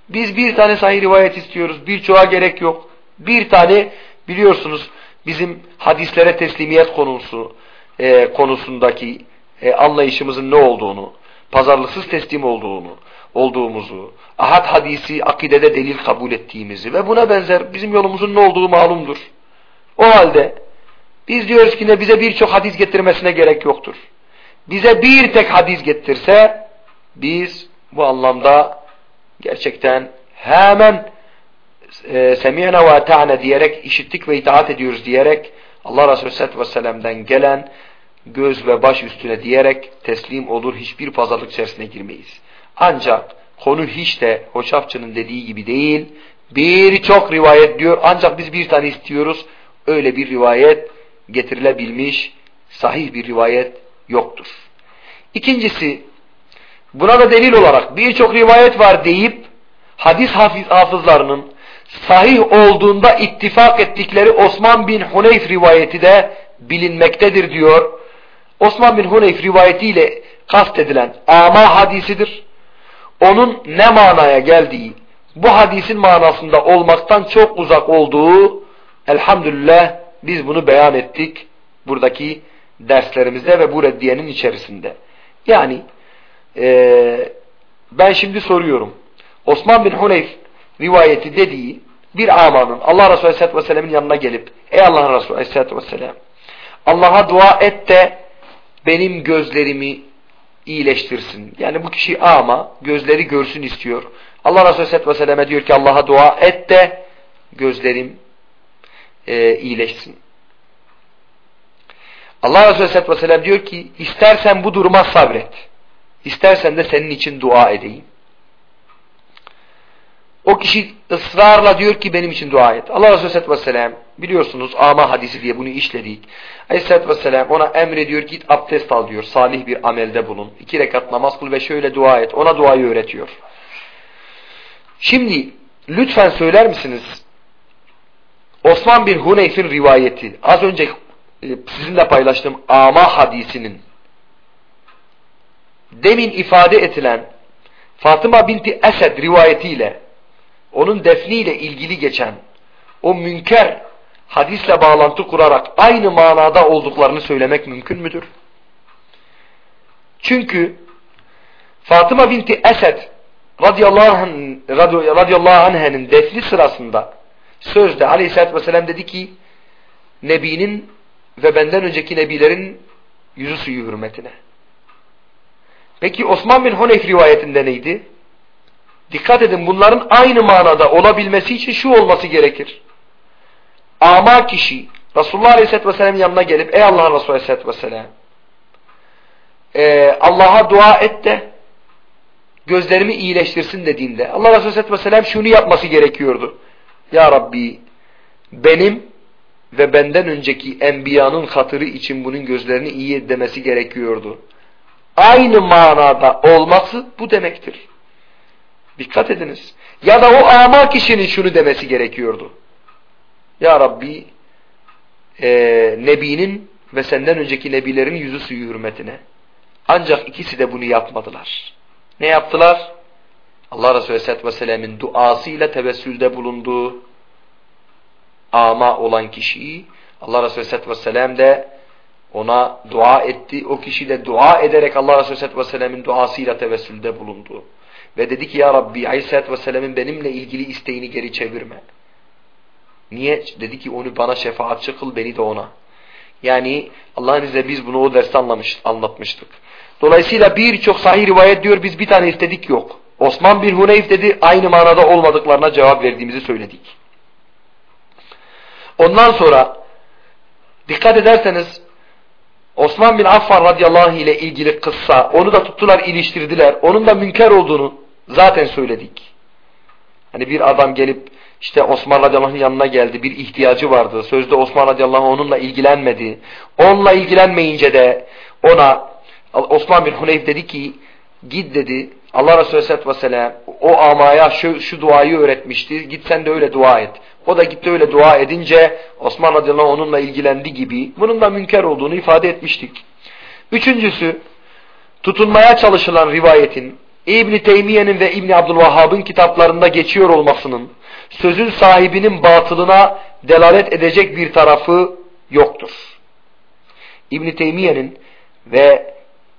biz bir tane sahih rivayet istiyoruz. Birçoğa gerek yok. Bir tane biliyorsunuz bizim hadislere teslimiyet konusu e, konusundaki e, anlayışımızın ne olduğunu, pazarlıksız teslim olduğunu, olduğumuzu, ahad hadisi akidede delil kabul ettiğimizi ve buna benzer bizim yolumuzun ne olduğu malumdur. O halde biz diyoruz ki ne bize birçok hadis getirmesine gerek yoktur. Bize bir tek hadis getirse biz bu anlamda gerçekten hemen e, semihne ve ta'ne diyerek işittik ve itaat ediyoruz diyerek Allah Resulü Aleyhisselatü Vesselam'dan gelen göz ve baş üstüne diyerek teslim olur hiçbir pazarlık içerisine girmeyiz. Ancak konu hiç de Hoşafçı'nın dediği gibi değil. Birçok rivayet diyor ancak biz bir tane istiyoruz. Öyle bir rivayet getirilebilmiş sahih bir rivayet yoktur. İkincisi buna da delil olarak birçok rivayet var deyip hadis hafiz, hafızlarının sahih olduğunda ittifak ettikleri Osman bin Huneyf rivayeti de bilinmektedir diyor. Osman bin Huneyf rivayetiyle kastedilen ama hadisidir onun ne manaya geldiği, bu hadisin manasında olmaktan çok uzak olduğu elhamdülillah biz bunu beyan ettik buradaki derslerimizde ve bu reddiyenin içerisinde. Yani e, ben şimdi soruyorum. Osman bin Huneyf rivayeti dediği bir amanın Allah Resulü Aleyhisselatü Vesselam'ın yanına gelip Ey Allah Resulü Aleyhisselatü Vesselam Allah'a dua et de benim gözlerimi iyileştirsin. Yani bu kişi ama gözleri görsün istiyor. Allah Resulü Aleyhisselatü Vesselam'a diyor ki Allah'a dua et de gözlerim e, iyileşsin. Allah Resulü Aleyhisselatü Vesselam diyor ki istersen bu duruma sabret. İstersen de senin için dua edeyim. O kişi ısrarla diyor ki benim için dua et. Allah Resulü Aleyhisselatü Vesselam biliyorsunuz ama hadisi diye bunu işledik. Aleyhisselatü Vesselam ona emrediyor git abdest al diyor. Salih bir amelde bulun. İki rekat namaz kıl ve şöyle dua et. Ona duayı öğretiyor. Şimdi lütfen söyler misiniz? Osman bin Huneyf'in rivayeti az önce e, sizinle paylaştığım ama hadisinin demin ifade edilen Fatıma binti Esed rivayetiyle onun defniyle ilgili geçen o münker hadisle bağlantı kurarak aynı manada olduklarını söylemek mümkün müdür? Çünkü Fatıma binti Esed radıyallahu, anh, radıyallahu anh'ın defni sırasında sözde aleyhissalatü vesselam dedi ki Nebi'nin ve benden önceki nebilerin yüzü suyu hürmetine. Peki Osman bin Huneyf rivayetinde neydi? Dikkat edin bunların aynı manada olabilmesi için şu olması gerekir. Ama kişi Resulullah Aleyhisselatü Vesselam'ın yanına gelip ey Allah Resulü Aleyhisselatü Vesselam e, Allah'a dua et de gözlerimi iyileştirsin dediğinde Allah Resulü Aleyhisselatü Vesselam şunu yapması gerekiyordu. Ya Rabbi benim ve benden önceki enbiyanın hatırı için bunun gözlerini iyi demesi gerekiyordu. Aynı manada olması bu demektir. Dikkat ediniz. Ya da o ama kişinin şunu demesi gerekiyordu. Ya Rabbi e, Nebinin ve senden önceki nebilerin yüzü suyu hürmetine. Ancak ikisi de bunu yapmadılar. Ne yaptılar? Allah Resulü Aleyhisselatü Vesselam'ın duasıyla tevessülde bulunduğu ama olan kişiyi Allah Resulü Aleyhisselatü Vesselam de ona dua etti. O kişi de dua ederek Allah Resulü Aleyhisselatü Vesselam'ın duasıyla tevessülde bulundu. Ve dedi ki ya Rabbi Aleyhisselatü Vesselam'ın benimle ilgili isteğini geri çevirme. Niye? Dedi ki onu bana şefaatçi kıl beni de ona. Yani Allah'ın izniyle biz bunu o derste anlamış, anlatmıştık. Dolayısıyla birçok sahih rivayet diyor biz bir tane istedik yok. Osman bin Huneyf dedi aynı manada olmadıklarına cevap verdiğimizi söyledik. Ondan sonra dikkat ederseniz Osman bin Affan radıyallahu ile ilgili kıssa onu da tuttular iliştirdiler. Onun da münker olduğunu zaten söyledik. Hani bir adam gelip işte Osman radıyallahu yanına geldi. Bir ihtiyacı vardı. Sözde Osman radıyallahu onunla ilgilenmedi. Onunla ilgilenmeyince de ona Osman bin Huneyf dedi ki git dedi Allah Resulü aleyhissalatü vesselam o amaya şu, şu duayı öğretmişti. Git sen de öyle dua et. O da gitti öyle dua edince Osman radıyallahu onunla ilgilendi gibi bunun da münker olduğunu ifade etmiştik. Üçüncüsü tutunmaya çalışılan rivayetin İbni Teymiye'nin ve İbni Abdülvahhab'ın kitaplarında geçiyor olmasının sözün sahibinin batılına delalet edecek bir tarafı yoktur. İbni Teymiye'nin ve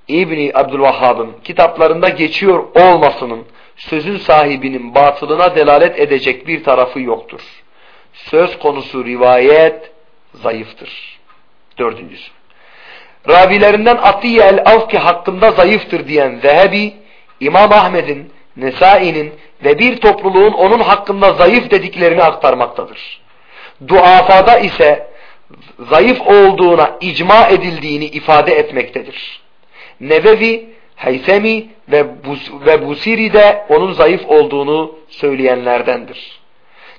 İbni Abdülvahhab'ın kitaplarında geçiyor olmasının sözün sahibinin batılına delalet edecek bir tarafı yoktur. Söz konusu rivayet zayıftır. Dördüncüsü. Ravilerinden Atiye el-Avki hakkında zayıftır diyen Zehebi, İmam Ahmed'in, Nesai'nin ve bir topluluğun onun hakkında zayıf dediklerini aktarmaktadır. Duafada ise zayıf olduğuna icma edildiğini ifade etmektedir. Nevevi, Heysemi ve, Bus ve Busiri de onun zayıf olduğunu söyleyenlerdendir.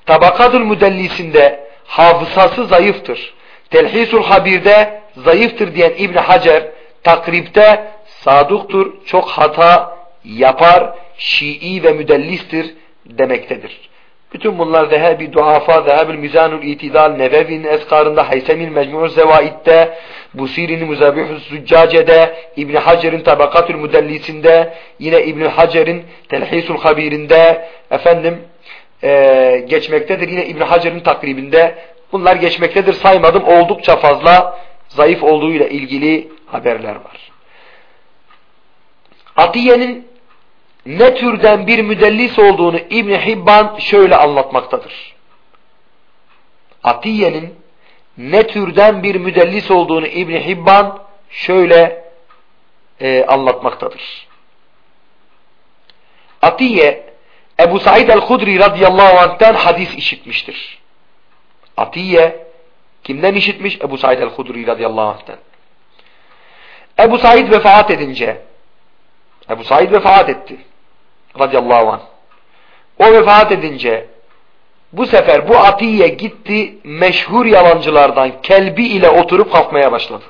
Tabakadül Müdellisinde hafızası zayıftır. Telhisul Habir'de zayıftır diyen İbn Hacer takripte saduktur, çok hata yapar, Şii ve müdellistir demektedir. Bütün bunlar Zehebi Duafa, Zehebil Mizanul İtidal, Nevevi'nin Eskarında, Haysem'in Mecmu'u Zevaid'de, Busiri'nin Muzabihü Züccace'de, İbn Hacer'in Tabakatül Müdellisinde, yine İbn Hacer'in Telhisul Habir'inde, efendim e, geçmektedir. Yine İbn Hacer'in takribinde bunlar geçmektedir. Saymadım oldukça fazla zayıf olduğuyla ilgili haberler var. Atiye'nin ne türden bir müdellis olduğunu İbn Hibban şöyle anlatmaktadır. Atiye'nin ne türden bir müdellis olduğunu İbn Hibban şöyle e, anlatmaktadır. Atiye Ebu Said el-Hudri radıyallahu anh'tan hadis işitmiştir. Atiye kimden işitmiş? Ebu Said el-Hudri radıyallahu anh'tan. Ebu Said vefat edince Ebu Said vefat etti radıyallahu anh. O vefat edince bu sefer bu Atiye gitti meşhur yalancılardan Kelbi ile oturup kalkmaya başladı.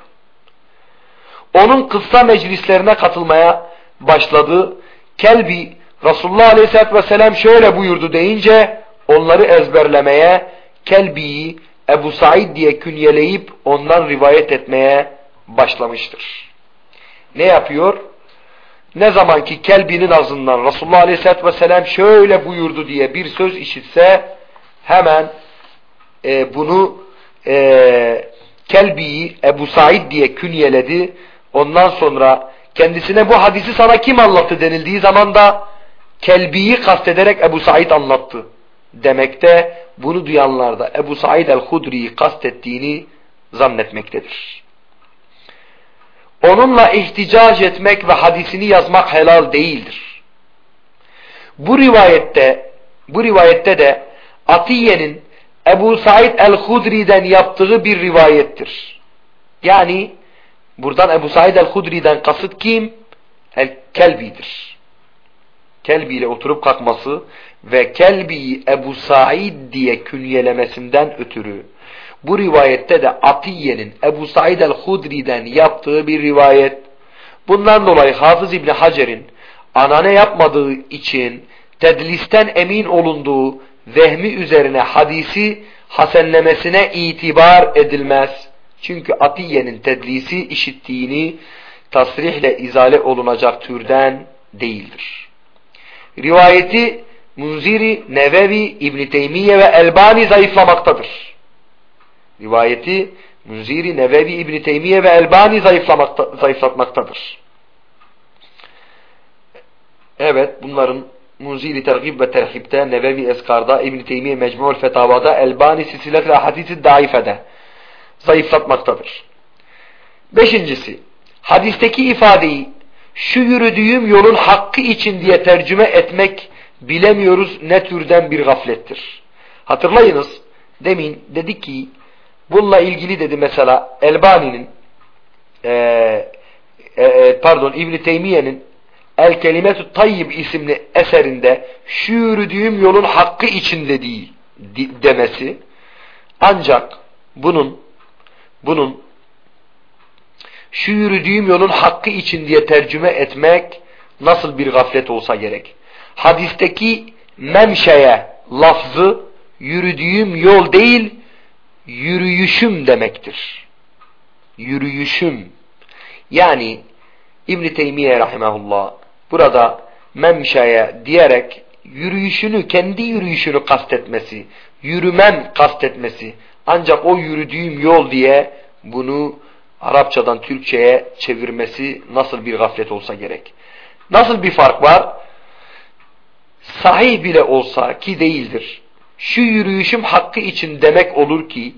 Onun kıssa meclislerine katılmaya başladı. Kelbi Resulullah Aleyhisselatü Vesselam şöyle buyurdu deyince onları ezberlemeye Kelbi'yi Ebu Said diye künyeleyip ondan rivayet etmeye başlamıştır. Ne yapıyor? Ne zaman ki Kelbi'nin ağzından Resulullah Aleyhisselatü Vesselam şöyle buyurdu diye bir söz işitse hemen e, bunu e, Kelbi'yi Ebu Said diye künyeledi. Ondan sonra kendisine bu hadisi sana kim anlattı denildiği zaman da Kelbi'yi kastederek Ebu Said anlattı demekte bunu duyanlar da Ebu Said el-Hudri'yi kastettiğini zannetmektedir. Onunla ihticac etmek ve hadisini yazmak helal değildir. Bu rivayette bu rivayette de Atiye'nin Ebu Said el-Hudri'den yaptığı bir rivayettir. Yani buradan Ebu Said el-Hudri'den kasıt kim? El-Kelbi'dir. Kelbi ile oturup kalkması ve Kelbi'yi Ebu Said diye künyelemesinden ötürü bu rivayette de Atiye'nin Ebu Said el-Hudri'den yaptığı bir rivayet. Bundan dolayı Hafız İbni Hacer'in anane yapmadığı için tedlisten emin olunduğu vehmi üzerine hadisi hasenlemesine itibar edilmez. Çünkü Atiye'nin tedlisi işittiğini tasrihle izale olunacak türden değildir. Rivayeti Munziri, Nevevi, İbn Teymiye ve Elbani zayıflamaktadır. Rivayeti Munziri, Nevevi, İbn Teymiye ve Elbani zayıflamakta, zayıflatmaktadır. Evet, bunların Munziri Tergib ve Terhib'de, Nevevi Eskar'da, İbn Teymiye Mecmu'l Fetava'da, Elbani Sisilet ve Hadisi Daife'de zayıflatmaktadır. Beşincisi, hadisteki ifadeyi şu yürüdüğüm yolun hakkı için diye tercüme etmek bilemiyoruz ne türden bir gaflettir. Hatırlayınız demin dedik ki bununla ilgili dedi mesela Elbani'nin e, e, pardon İbn Teymiye'nin El Kelimetü Tayyib isimli eserinde şu yürüdüğüm yolun hakkı için dediği demesi ancak bunun bunun şu yürüdüğüm yolun hakkı için diye tercüme etmek nasıl bir gaflet olsa gerek. Hadisteki memşeye lafzı yürüdüğüm yol değil yürüyüşüm demektir. Yürüyüşüm. Yani İbn Teymiye rahimehullah burada memşeye diyerek yürüyüşünü, kendi yürüyüşünü kastetmesi, yürümem kastetmesi ancak o yürüdüğüm yol diye bunu Arapçadan Türkçe'ye çevirmesi nasıl bir gaflet olsa gerek. Nasıl bir fark var? Sahih bile olsa ki değildir. Şu yürüyüşüm hakkı için demek olur ki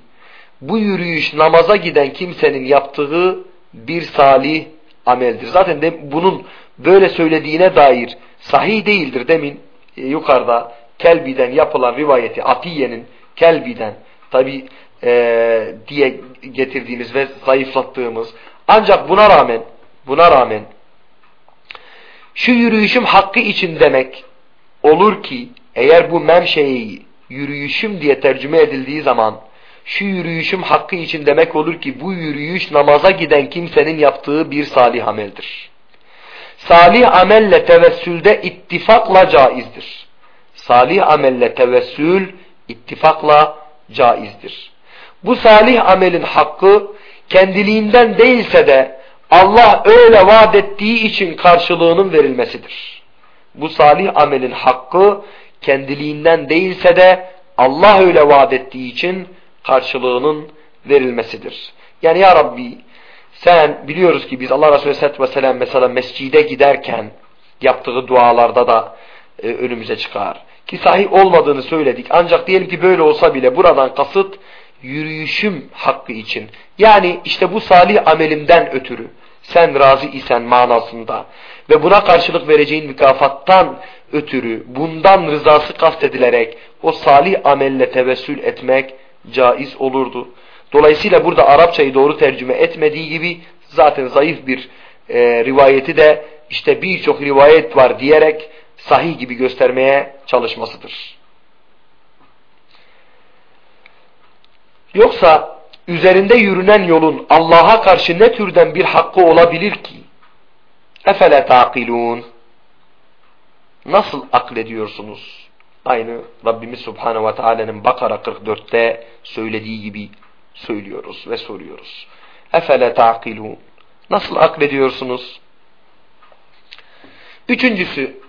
bu yürüyüş namaza giden kimsenin yaptığı bir salih ameldir. Zaten de bunun böyle söylediğine dair sahih değildir. Demin e, yukarıda Kelbi'den yapılan rivayeti Atiye'nin Kelbi'den tabi e, diye getirdiğimiz ve zayıflattığımız ancak buna rağmen buna rağmen şu yürüyüşüm hakkı için demek olur ki eğer bu memşeyi yürüyüşüm diye tercüme edildiği zaman şu yürüyüşüm hakkı için demek olur ki bu yürüyüş namaza giden kimsenin yaptığı bir salih ameldir. Salih amelle tevessülde ittifakla caizdir. Salih amelle tevessül ittifakla caizdir. Bu salih amelin hakkı kendiliğinden değilse de Allah öyle vaat ettiği için karşılığının verilmesidir. Bu salih amelin hakkı kendiliğinden değilse de Allah öyle vaat ettiği için karşılığının verilmesidir. Yani ya Rabbi sen biliyoruz ki biz Allah Resulü Aleyhisselatü Vesselam mesela mescide giderken yaptığı dualarda da e, önümüze çıkar. Ki sahih olmadığını söyledik. Ancak diyelim ki böyle olsa bile buradan kasıt yürüyüşüm hakkı için. Yani işte bu salih amelimden ötürü sen razı isen manasında ve buna karşılık vereceğin mükafattan ötürü bundan rızası kastedilerek o salih amelle tevessül etmek caiz olurdu. Dolayısıyla burada Arapçayı doğru tercüme etmediği gibi zaten zayıf bir e, rivayeti de işte birçok rivayet var diyerek sahih gibi göstermeye çalışmasıdır. Yoksa üzerinde yürünen yolun Allah'a karşı ne türden bir hakkı olabilir ki? Efele taqilun. Nasıl aklediyorsunuz? Aynı Rabbimiz Subhanahu ve Taala'nın Bakara 44'te söylediği gibi söylüyoruz ve soruyoruz. Efele taqilun. Nasıl aklediyorsunuz? Üçüncüsü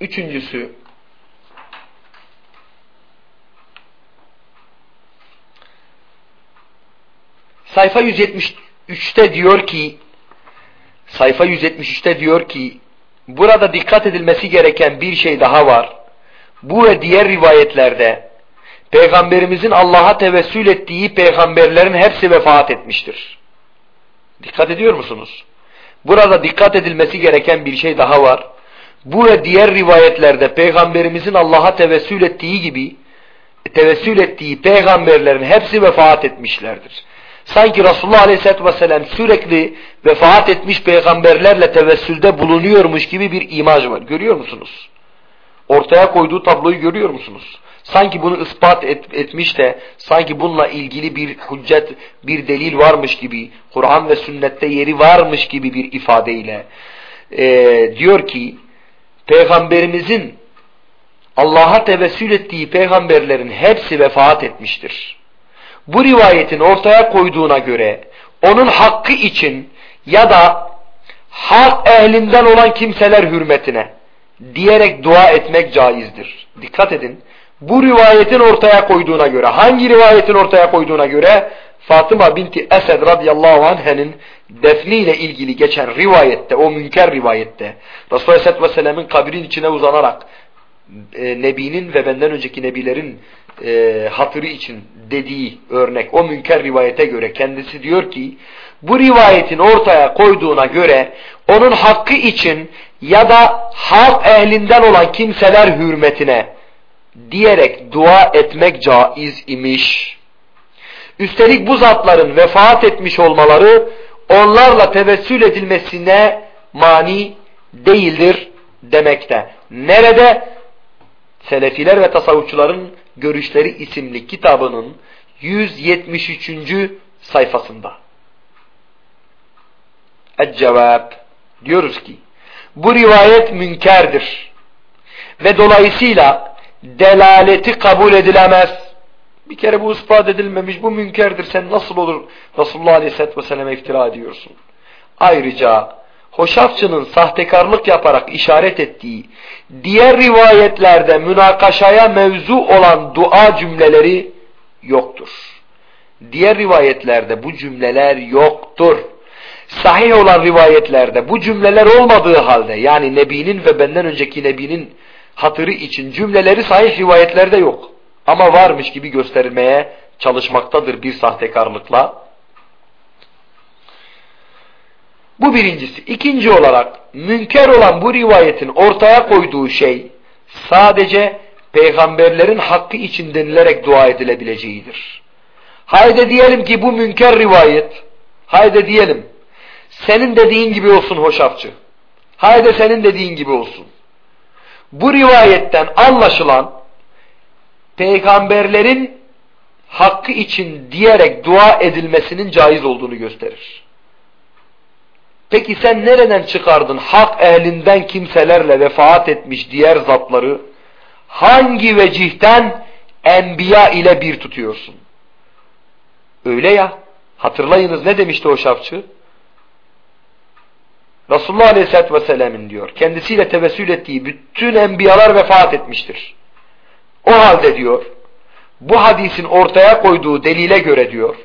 Üçüncüsü sayfa 173'te diyor ki sayfa 173'te diyor ki burada dikkat edilmesi gereken bir şey daha var. Bu ve diğer rivayetlerde Peygamberimizin Allah'a tevessül ettiği peygamberlerin hepsi vefat etmiştir. Dikkat ediyor musunuz? Burada dikkat edilmesi gereken bir şey daha var. Bu ve diğer rivayetlerde peygamberimizin Allah'a tevessül ettiği gibi tevessül ettiği peygamberlerin hepsi vefat etmişlerdir. Sanki Resulullah Aleyhisselatü Vesselam sürekli vefat etmiş peygamberlerle tevessülde bulunuyormuş gibi bir imaj var. Görüyor musunuz? Ortaya koyduğu tabloyu görüyor musunuz? Sanki bunu ispat et, etmiş de sanki bununla ilgili bir hüccet, bir delil varmış gibi, Kur'an ve sünnette yeri varmış gibi bir ifadeyle e, diyor ki Peygamberimizin Allah'a tevessül ettiği peygamberlerin hepsi vefat etmiştir. Bu rivayetin ortaya koyduğuna göre onun hakkı için ya da hak ehlinden olan kimseler hürmetine diyerek dua etmek caizdir. Dikkat edin. Bu rivayetin ortaya koyduğuna göre, hangi rivayetin ortaya koyduğuna göre Fatıma binti Esed radıyallahu anh'ın defniyle ilgili geçen rivayette, o münker rivayette Resulullah Aleyhisselatü Vesselam'ın kabrin içine uzanarak e, Nebi'nin ve benden önceki Nebilerin e, hatırı için dediği örnek, o münker rivayete göre kendisi diyor ki bu rivayetin ortaya koyduğuna göre onun hakkı için ya da halk ehlinden olan kimseler hürmetine diyerek dua etmek caiz imiş. Üstelik bu zatların vefat etmiş olmaları onlarla tevessül edilmesine mani değildir demekte. Nerede? Selefiler ve tasavvufçuların Görüşleri isimli kitabının 173. sayfasında. El-Cevap diyoruz ki bu rivayet münkerdir ve dolayısıyla delaleti kabul edilemez. Bir kere bu ispat edilmemiş, bu münkerdir. Sen nasıl olur Resulullah Aleyhisselatü Vesselam'a iftira ediyorsun? Ayrıca Hoşafçı'nın sahtekarlık yaparak işaret ettiği diğer rivayetlerde münakaşaya mevzu olan dua cümleleri yoktur. Diğer rivayetlerde bu cümleler yoktur. Sahih olan rivayetlerde bu cümleler olmadığı halde yani Nebi'nin ve benden önceki Nebi'nin hatırı için cümleleri sahih rivayetlerde yok. Ama varmış gibi gösterilmeye çalışmaktadır bir sahtekarlıkla. Bu birincisi. İkinci olarak münker olan bu rivayetin ortaya koyduğu şey sadece peygamberlerin hakkı için denilerek dua edilebileceğidir. Haydi diyelim ki bu münker rivayet, haydi diyelim senin dediğin gibi olsun hoşafçı. Haydi senin dediğin gibi olsun. Bu rivayetten anlaşılan peygamberlerin hakkı için diyerek dua edilmesinin caiz olduğunu gösterir. Peki sen nereden çıkardın hak ehlinden kimselerle vefat etmiş diğer zatları hangi vecihten enbiya ile bir tutuyorsun? Öyle ya. Hatırlayınız ne demişti o şafçı? Resulullah Aleyhisselatü Vesselam'ın diyor kendisiyle tevessül ettiği bütün enbiyalar vefat etmiştir. O halde diyor bu hadisin ortaya koyduğu delile göre diyor,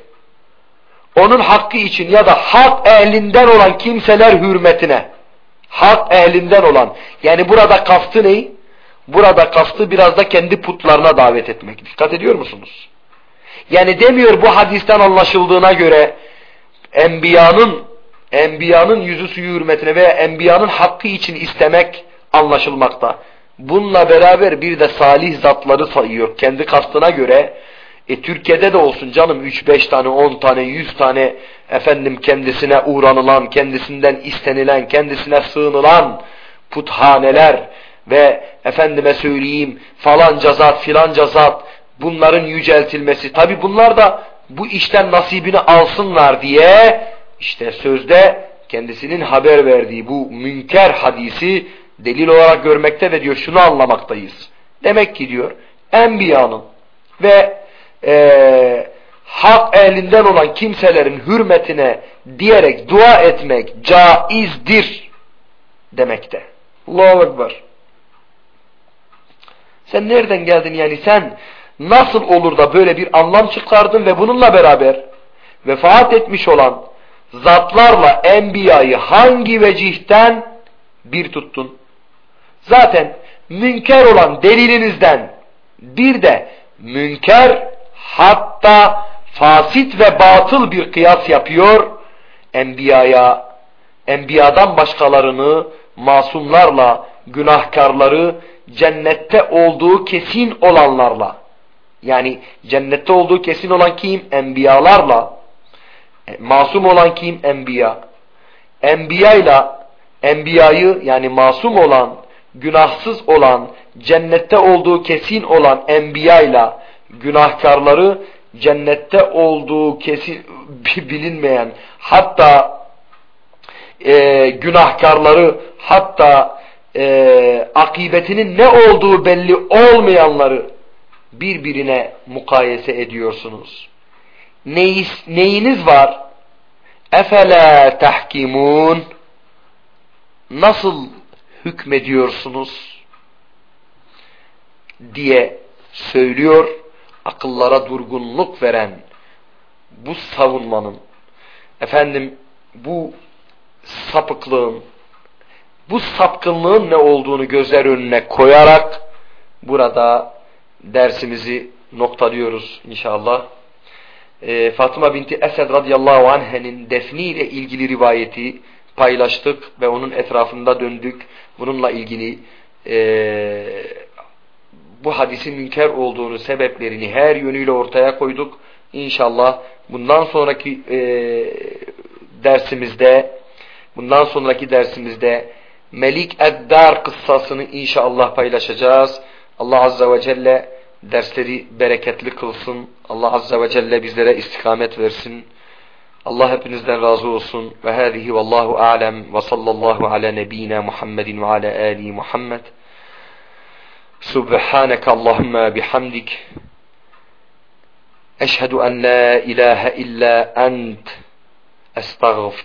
onun hakkı için ya da hak ehlinden olan kimseler hürmetine, hak ehlinden olan, yani burada kastı ne? Burada kastı biraz da kendi putlarına davet etmek. Dikkat ediyor musunuz? Yani demiyor bu hadisten anlaşıldığına göre enbiyanın enbiyanın yüzü suyu hürmetine veya enbiyanın hakkı için istemek anlaşılmakta. Bununla beraber bir de salih zatları sayıyor. Kendi kastına göre e, Türkiye'de de olsun canım 3-5 tane, 10 tane, 100 tane efendim kendisine uğranılan, kendisinden istenilen, kendisine sığınılan puthaneler ve efendime söyleyeyim falanca zat filanca zat bunların yüceltilmesi. Tabi bunlar da bu işten nasibini alsınlar diye işte sözde kendisinin haber verdiği bu münker hadisi delil olarak görmekte ve diyor şunu anlamaktayız. Demek ki diyor enbiyanın ve e, hak ehlinden olan kimselerin hürmetine diyerek dua etmek caizdir demekte. Allahu Ekber. Sen nereden geldin yani sen nasıl olur da böyle bir anlam çıkardın ve bununla beraber vefat etmiş olan zatlarla enbiyayı hangi vecihten bir tuttun? Zaten münker olan delilinizden bir de münker hatta fasit ve batıl bir kıyas yapıyor. Enbiyaya, enbiyadan başkalarını masumlarla, günahkarları cennette olduğu kesin olanlarla yani cennette olduğu kesin olan kim? Enbiyalarla e, masum olan kim? Enbiya. Enbiyayla enbiyayı yani masum olan, günahsız olan, cennette olduğu kesin olan enbiyayla günahkarları cennette olduğu kesin bilinmeyen hatta e, günahkarları hatta e, akıbetinin ne olduğu belli olmayanları birbirine mukayese ediyorsunuz. Neyiz, neyiniz var? Efela tahkimun nasıl hükmediyorsunuz diye söylüyor akıllara durgunluk veren bu savunmanın efendim bu sapıklığın bu sapkınlığın ne olduğunu gözler önüne koyarak burada dersimizi noktalıyoruz inşallah. Ee, Fatıma binti Esed radıyallahu anhe'nin defniyle ilgili rivayeti paylaştık ve onun etrafında döndük. Bununla ilgili e, bu hadisin münker olduğunu, sebeplerini her yönüyle ortaya koyduk. İnşallah bundan sonraki e, dersimizde bundan sonraki dersimizde Melik Eddar kıssasını inşallah paylaşacağız. Allah Azze ve Celle dersleri bereketli kılsın. Allah Azze ve Celle bizlere istikamet versin. Allah hepinizden razı olsun. Ve hâzihi vallahu alem ve sallallahu ala nebiyyina Muhammedin ve ala ali Muhammed. سبحانك اللهم بحمدك. أشهد أن لا إله إلا أنت. أستغفر